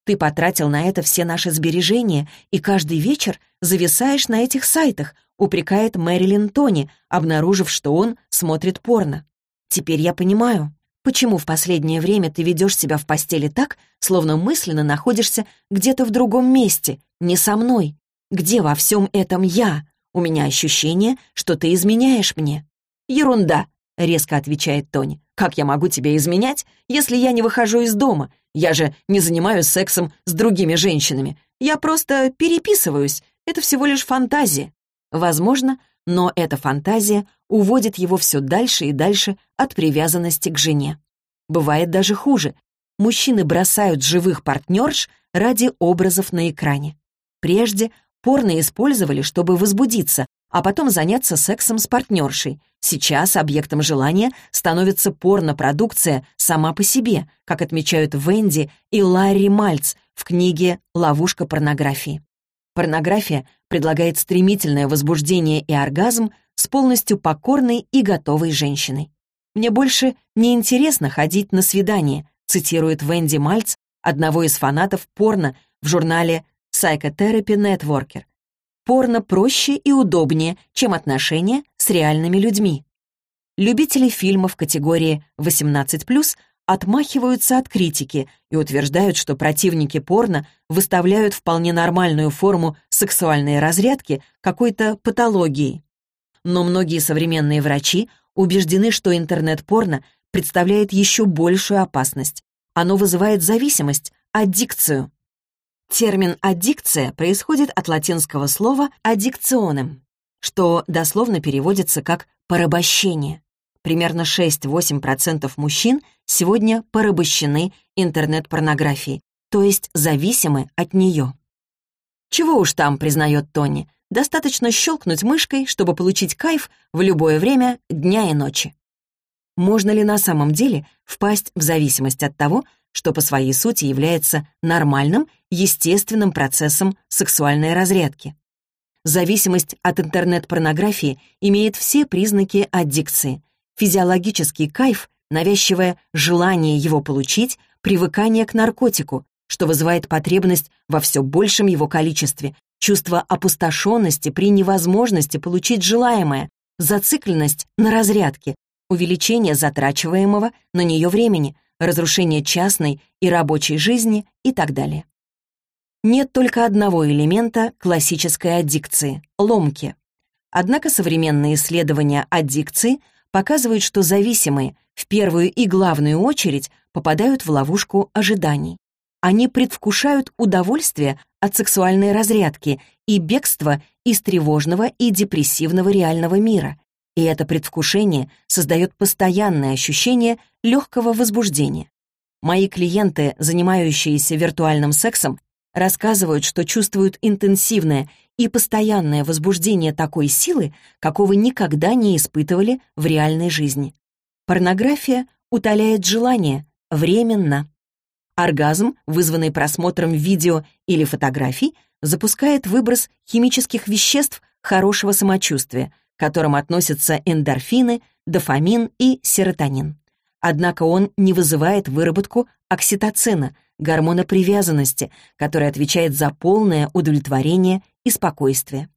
Ты потратил на это все наши сбережения и каждый вечер зависаешь на этих сайтах, упрекает Мэрилин Тони, обнаружив, что он смотрит порно. Теперь я понимаю, Почему в последнее время ты ведешь себя в постели так, словно мысленно находишься где-то в другом месте, не со мной? Где во всем этом я? У меня ощущение, что ты изменяешь мне». «Ерунда», — резко отвечает Тони. «Как я могу тебе изменять, если я не выхожу из дома? Я же не занимаюсь сексом с другими женщинами. Я просто переписываюсь. Это всего лишь фантазия. Возможно, но эта фантазия уводит его все дальше и дальше от привязанности к жене. Бывает даже хуже. Мужчины бросают живых партнерш ради образов на экране. Прежде порно использовали, чтобы возбудиться, а потом заняться сексом с партнершей. Сейчас объектом желания становится порнопродукция сама по себе, как отмечают Венди и Ларри Мальц в книге «Ловушка порнографии». Порнография предлагает стремительное возбуждение и оргазм с полностью покорной и готовой женщиной. «Мне больше не интересно ходить на свидание», цитирует Венди Мальц, одного из фанатов порно в журнале Psychotherapy Networker. Порно проще и удобнее, чем отношения с реальными людьми. Любители фильмов категории 18+, отмахиваются от критики и утверждают, что противники порно выставляют вполне нормальную форму сексуальной разрядки какой-то патологией. Но многие современные врачи убеждены, что интернет-порно представляет еще большую опасность. Оно вызывает зависимость, аддикцию. Термин «аддикция» происходит от латинского слова «аддикционем», что дословно переводится как «порабощение». Примерно 6-8% мужчин сегодня порабощены интернет-порнографией, то есть зависимы от нее. Чего уж там, признает Тони, достаточно щелкнуть мышкой, чтобы получить кайф в любое время дня и ночи. Можно ли на самом деле впасть в зависимость от того, что по своей сути является нормальным, естественным процессом сексуальной разрядки? Зависимость от интернет-порнографии имеет все признаки аддикции, физиологический кайф, навязчивое желание его получить, привыкание к наркотику, что вызывает потребность во все большем его количестве, чувство опустошенности при невозможности получить желаемое, зацикленность на разрядке, увеличение затрачиваемого на нее времени, разрушение частной и рабочей жизни и так далее. Нет только одного элемента классической аддикции — ломки. Однако современные исследования аддикции показывают, что зависимые в первую и главную очередь попадают в ловушку ожиданий. они предвкушают удовольствие от сексуальной разрядки и бегство из тревожного и депрессивного реального мира. И это предвкушение создает постоянное ощущение легкого возбуждения. Мои клиенты, занимающиеся виртуальным сексом, рассказывают, что чувствуют интенсивное и постоянное возбуждение такой силы, какого никогда не испытывали в реальной жизни. Порнография утоляет желание временно. Оргазм, вызванный просмотром видео или фотографий, запускает выброс химических веществ хорошего самочувствия, к которым относятся эндорфины, дофамин и серотонин. Однако он не вызывает выработку окситоцина, гормона привязанности, который отвечает за полное удовлетворение и спокойствие.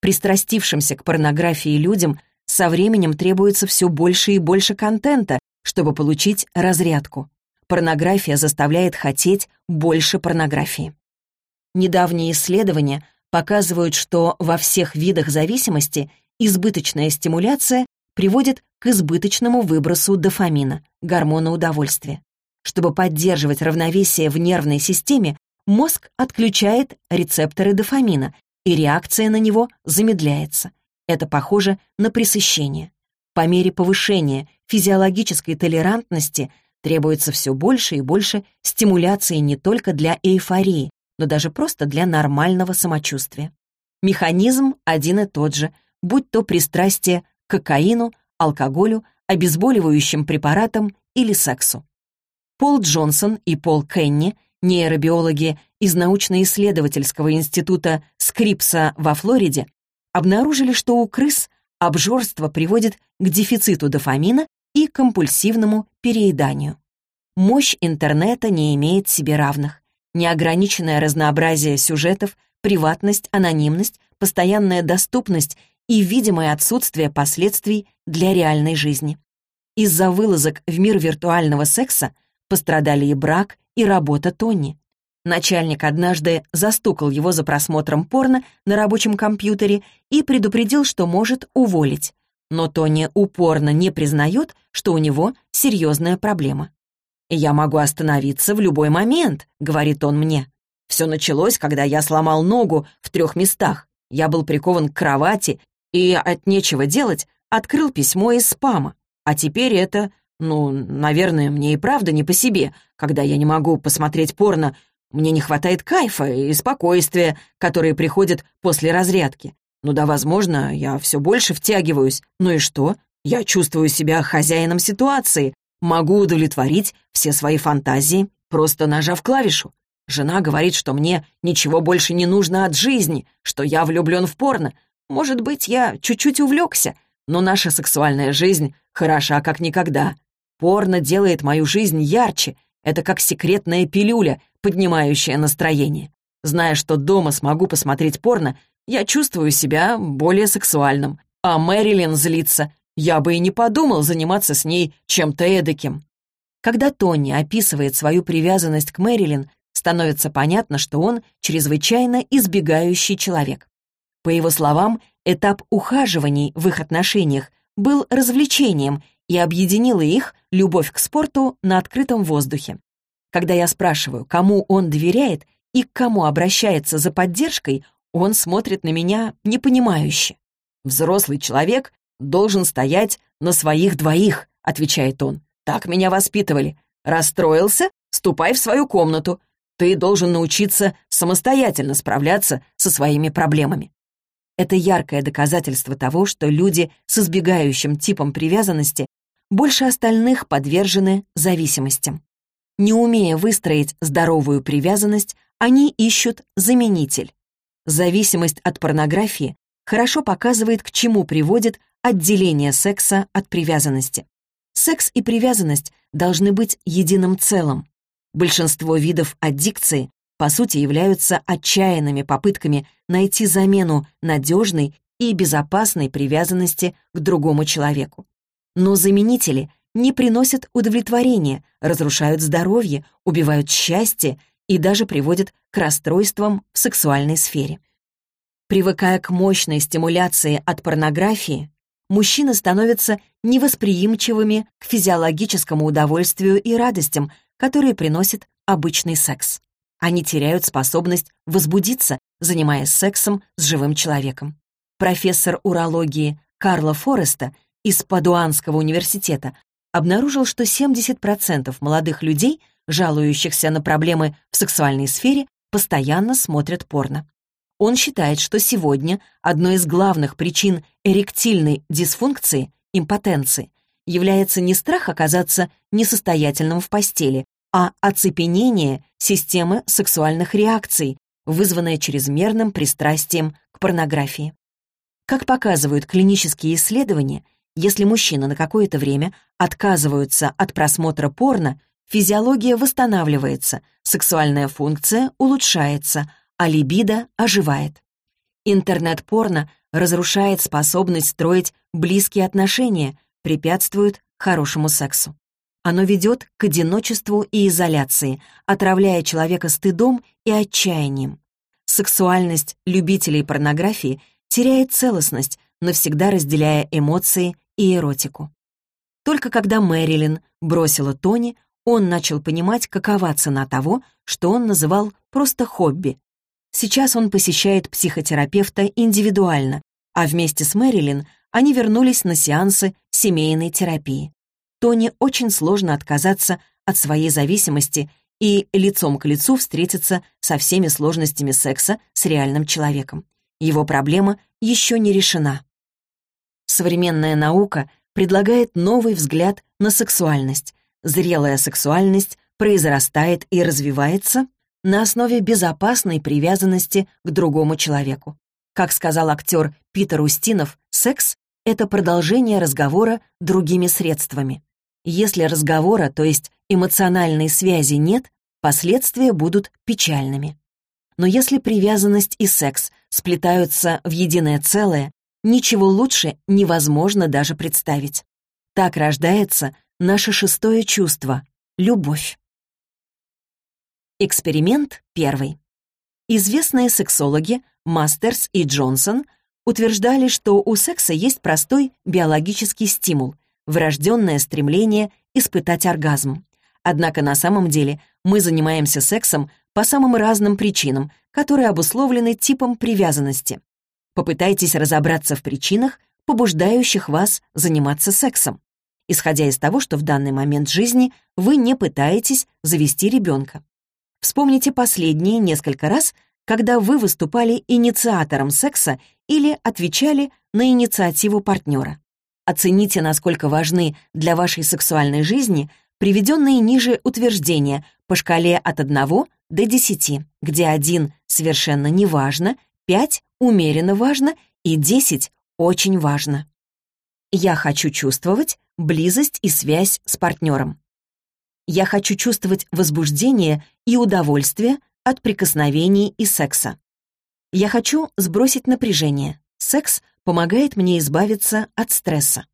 Пристрастившимся к порнографии людям со временем требуется все больше и больше контента, чтобы получить разрядку. Порнография заставляет хотеть больше порнографии. Недавние исследования показывают, что во всех видах зависимости избыточная стимуляция приводит к избыточному выбросу дофамина, гормона удовольствия. Чтобы поддерживать равновесие в нервной системе, мозг отключает рецепторы дофамина, и реакция на него замедляется. Это похоже на пресыщение. По мере повышения физиологической толерантности требуется все больше и больше стимуляции не только для эйфории, но даже просто для нормального самочувствия. Механизм один и тот же, будь то пристрастие к кокаину, алкоголю, обезболивающим препаратам или сексу. Пол Джонсон и Пол Кенни, нейробиологи из научно-исследовательского института Скрипса во Флориде, обнаружили, что у крыс обжорство приводит к дефициту дофамина и компульсивному перееданию. Мощь интернета не имеет себе равных. Неограниченное разнообразие сюжетов, приватность, анонимность, постоянная доступность и видимое отсутствие последствий для реальной жизни. Из-за вылазок в мир виртуального секса пострадали и брак, и работа Тони. Начальник однажды застукал его за просмотром порно на рабочем компьютере и предупредил, что может уволить. Но Тони упорно не признает, что у него серьезная проблема. «Я могу остановиться в любой момент», — говорит он мне. «Все началось, когда я сломал ногу в трех местах. Я был прикован к кровати и от нечего делать открыл письмо из спама. А теперь это, ну, наверное, мне и правда не по себе, когда я не могу посмотреть порно. Мне не хватает кайфа и спокойствия, которые приходят после разрядки. Ну да, возможно, я все больше втягиваюсь. Ну и что? Я чувствую себя хозяином ситуации, могу удовлетворить все свои фантазии, просто нажав клавишу. Жена говорит, что мне ничего больше не нужно от жизни, что я влюблен в порно, может быть, я чуть-чуть увлекся, но наша сексуальная жизнь хороша как никогда. Порно делает мою жизнь ярче. Это как секретная пилюля, поднимающая настроение. Зная, что дома смогу посмотреть порно, я чувствую себя более сексуальным. А Мэрилин злится. Я бы и не подумал заниматься с ней чем-то эдаким. Когда Тони описывает свою привязанность к Мэрилин, становится понятно, что он чрезвычайно избегающий человек. По его словам, этап ухаживаний в их отношениях был развлечением и объединила их любовь к спорту на открытом воздухе. Когда я спрашиваю, кому он доверяет и к кому обращается за поддержкой, он смотрит на меня непонимающе. «Взрослый человек должен стоять на своих двоих», — отвечает он. «Так меня воспитывали. Расстроился? Ступай в свою комнату. Ты должен научиться самостоятельно справляться со своими проблемами. Это яркое доказательство того, что люди с избегающим типом привязанности больше остальных подвержены зависимостям. Не умея выстроить здоровую привязанность, они ищут заменитель. Зависимость от порнографии хорошо показывает, к чему приводит отделение секса от привязанности. Секс и привязанность должны быть единым целым. Большинство видов аддикции по сути являются отчаянными попытками найти замену надежной и безопасной привязанности к другому человеку. Но заменители не приносят удовлетворения, разрушают здоровье, убивают счастье и даже приводят к расстройствам в сексуальной сфере. Привыкая к мощной стимуляции от порнографии, мужчины становятся невосприимчивыми к физиологическому удовольствию и радостям, которые приносит обычный секс. Они теряют способность возбудиться, занимаясь сексом с живым человеком. Профессор урологии Карла Фореста из Падуанского университета обнаружил, что 70% молодых людей, жалующихся на проблемы в сексуальной сфере, постоянно смотрят порно. Он считает, что сегодня одной из главных причин эректильной дисфункции, импотенции, является не страх оказаться несостоятельным в постели, а оцепенение системы сексуальных реакций, вызванное чрезмерным пристрастием к порнографии. Как показывают клинические исследования, если мужчины на какое-то время отказываются от просмотра порно, физиология восстанавливается, сексуальная функция улучшается, а либидо оживает. Интернет-порно разрушает способность строить близкие отношения, препятствует хорошему сексу. Оно ведет к одиночеству и изоляции, отравляя человека стыдом и отчаянием. Сексуальность любителей порнографии теряет целостность, навсегда разделяя эмоции и эротику. Только когда Мэрилин бросила Тони, он начал понимать, какова цена того, что он называл просто хобби. Сейчас он посещает психотерапевта индивидуально, а вместе с Мэрилин они вернулись на сеансы семейной терапии. Тони очень сложно отказаться от своей зависимости и лицом к лицу встретиться со всеми сложностями секса с реальным человеком. Его проблема еще не решена. Современная наука предлагает новый взгляд на сексуальность. Зрелая сексуальность произрастает и развивается на основе безопасной привязанности к другому человеку. Как сказал актер Питер Устинов, секс — это продолжение разговора другими средствами. Если разговора, то есть эмоциональной связи нет, последствия будут печальными. Но если привязанность и секс сплетаются в единое целое, ничего лучше невозможно даже представить. Так рождается наше шестое чувство — любовь. Эксперимент первый. Известные сексологи Мастерс и Джонсон утверждали, что у секса есть простой биологический стимул — врожденное стремление испытать оргазм. Однако на самом деле мы занимаемся сексом по самым разным причинам, которые обусловлены типом привязанности. Попытайтесь разобраться в причинах, побуждающих вас заниматься сексом, исходя из того, что в данный момент жизни вы не пытаетесь завести ребенка. Вспомните последние несколько раз, когда вы выступали инициатором секса или отвечали на инициативу партнера. Оцените, насколько важны для вашей сексуальной жизни приведенные ниже утверждения по шкале от 1 до 10, где 1 совершенно не важно, 5 умеренно важно и 10 очень важно. Я хочу чувствовать близость и связь с партнером. Я хочу чувствовать возбуждение и удовольствие от прикосновений и секса. Я хочу сбросить напряжение. Секс помогает мне избавиться от стресса.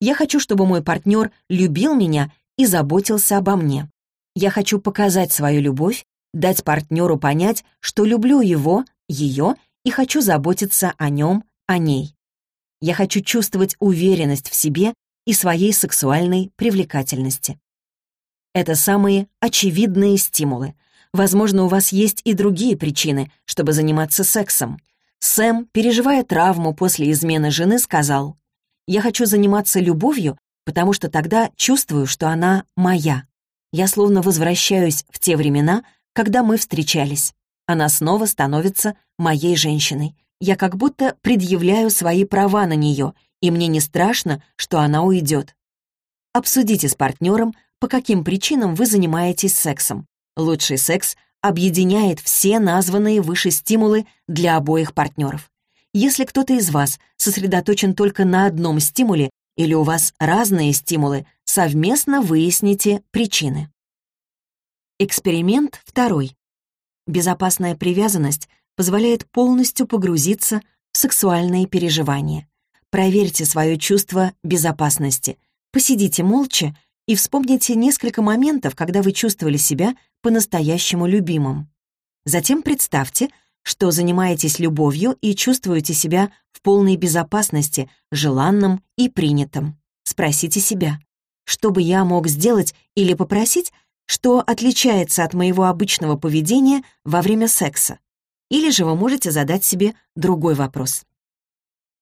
Я хочу, чтобы мой партнер любил меня и заботился обо мне. Я хочу показать свою любовь, дать партнеру понять, что люблю его, ее и хочу заботиться о нем, о ней. Я хочу чувствовать уверенность в себе и своей сексуальной привлекательности. Это самые очевидные стимулы. Возможно, у вас есть и другие причины, чтобы заниматься сексом. Сэм, переживая травму после измены жены, сказал, «Я хочу заниматься любовью, потому что тогда чувствую, что она моя. Я словно возвращаюсь в те времена, когда мы встречались. Она снова становится моей женщиной. Я как будто предъявляю свои права на нее, и мне не страшно, что она уйдет. Обсудите с партнером, по каким причинам вы занимаетесь сексом. Лучший секс объединяет все названные выше стимулы для обоих партнеров. Если кто-то из вас сосредоточен только на одном стимуле или у вас разные стимулы, совместно выясните причины. Эксперимент второй. Безопасная привязанность позволяет полностью погрузиться в сексуальные переживания. Проверьте свое чувство безопасности. Посидите молча и вспомните несколько моментов, когда вы чувствовали себя по-настоящему любимым. Затем представьте, что занимаетесь любовью и чувствуете себя в полной безопасности, желанным и принятым. Спросите себя, что бы я мог сделать или попросить, что отличается от моего обычного поведения во время секса. Или же вы можете задать себе другой вопрос.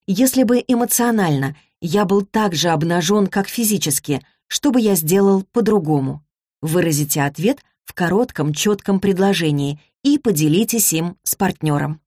Если бы эмоционально я был так же обнажен, как физически, что бы я сделал по-другому? Выразите ответ в коротком, четком предложении и поделитесь им с партнером.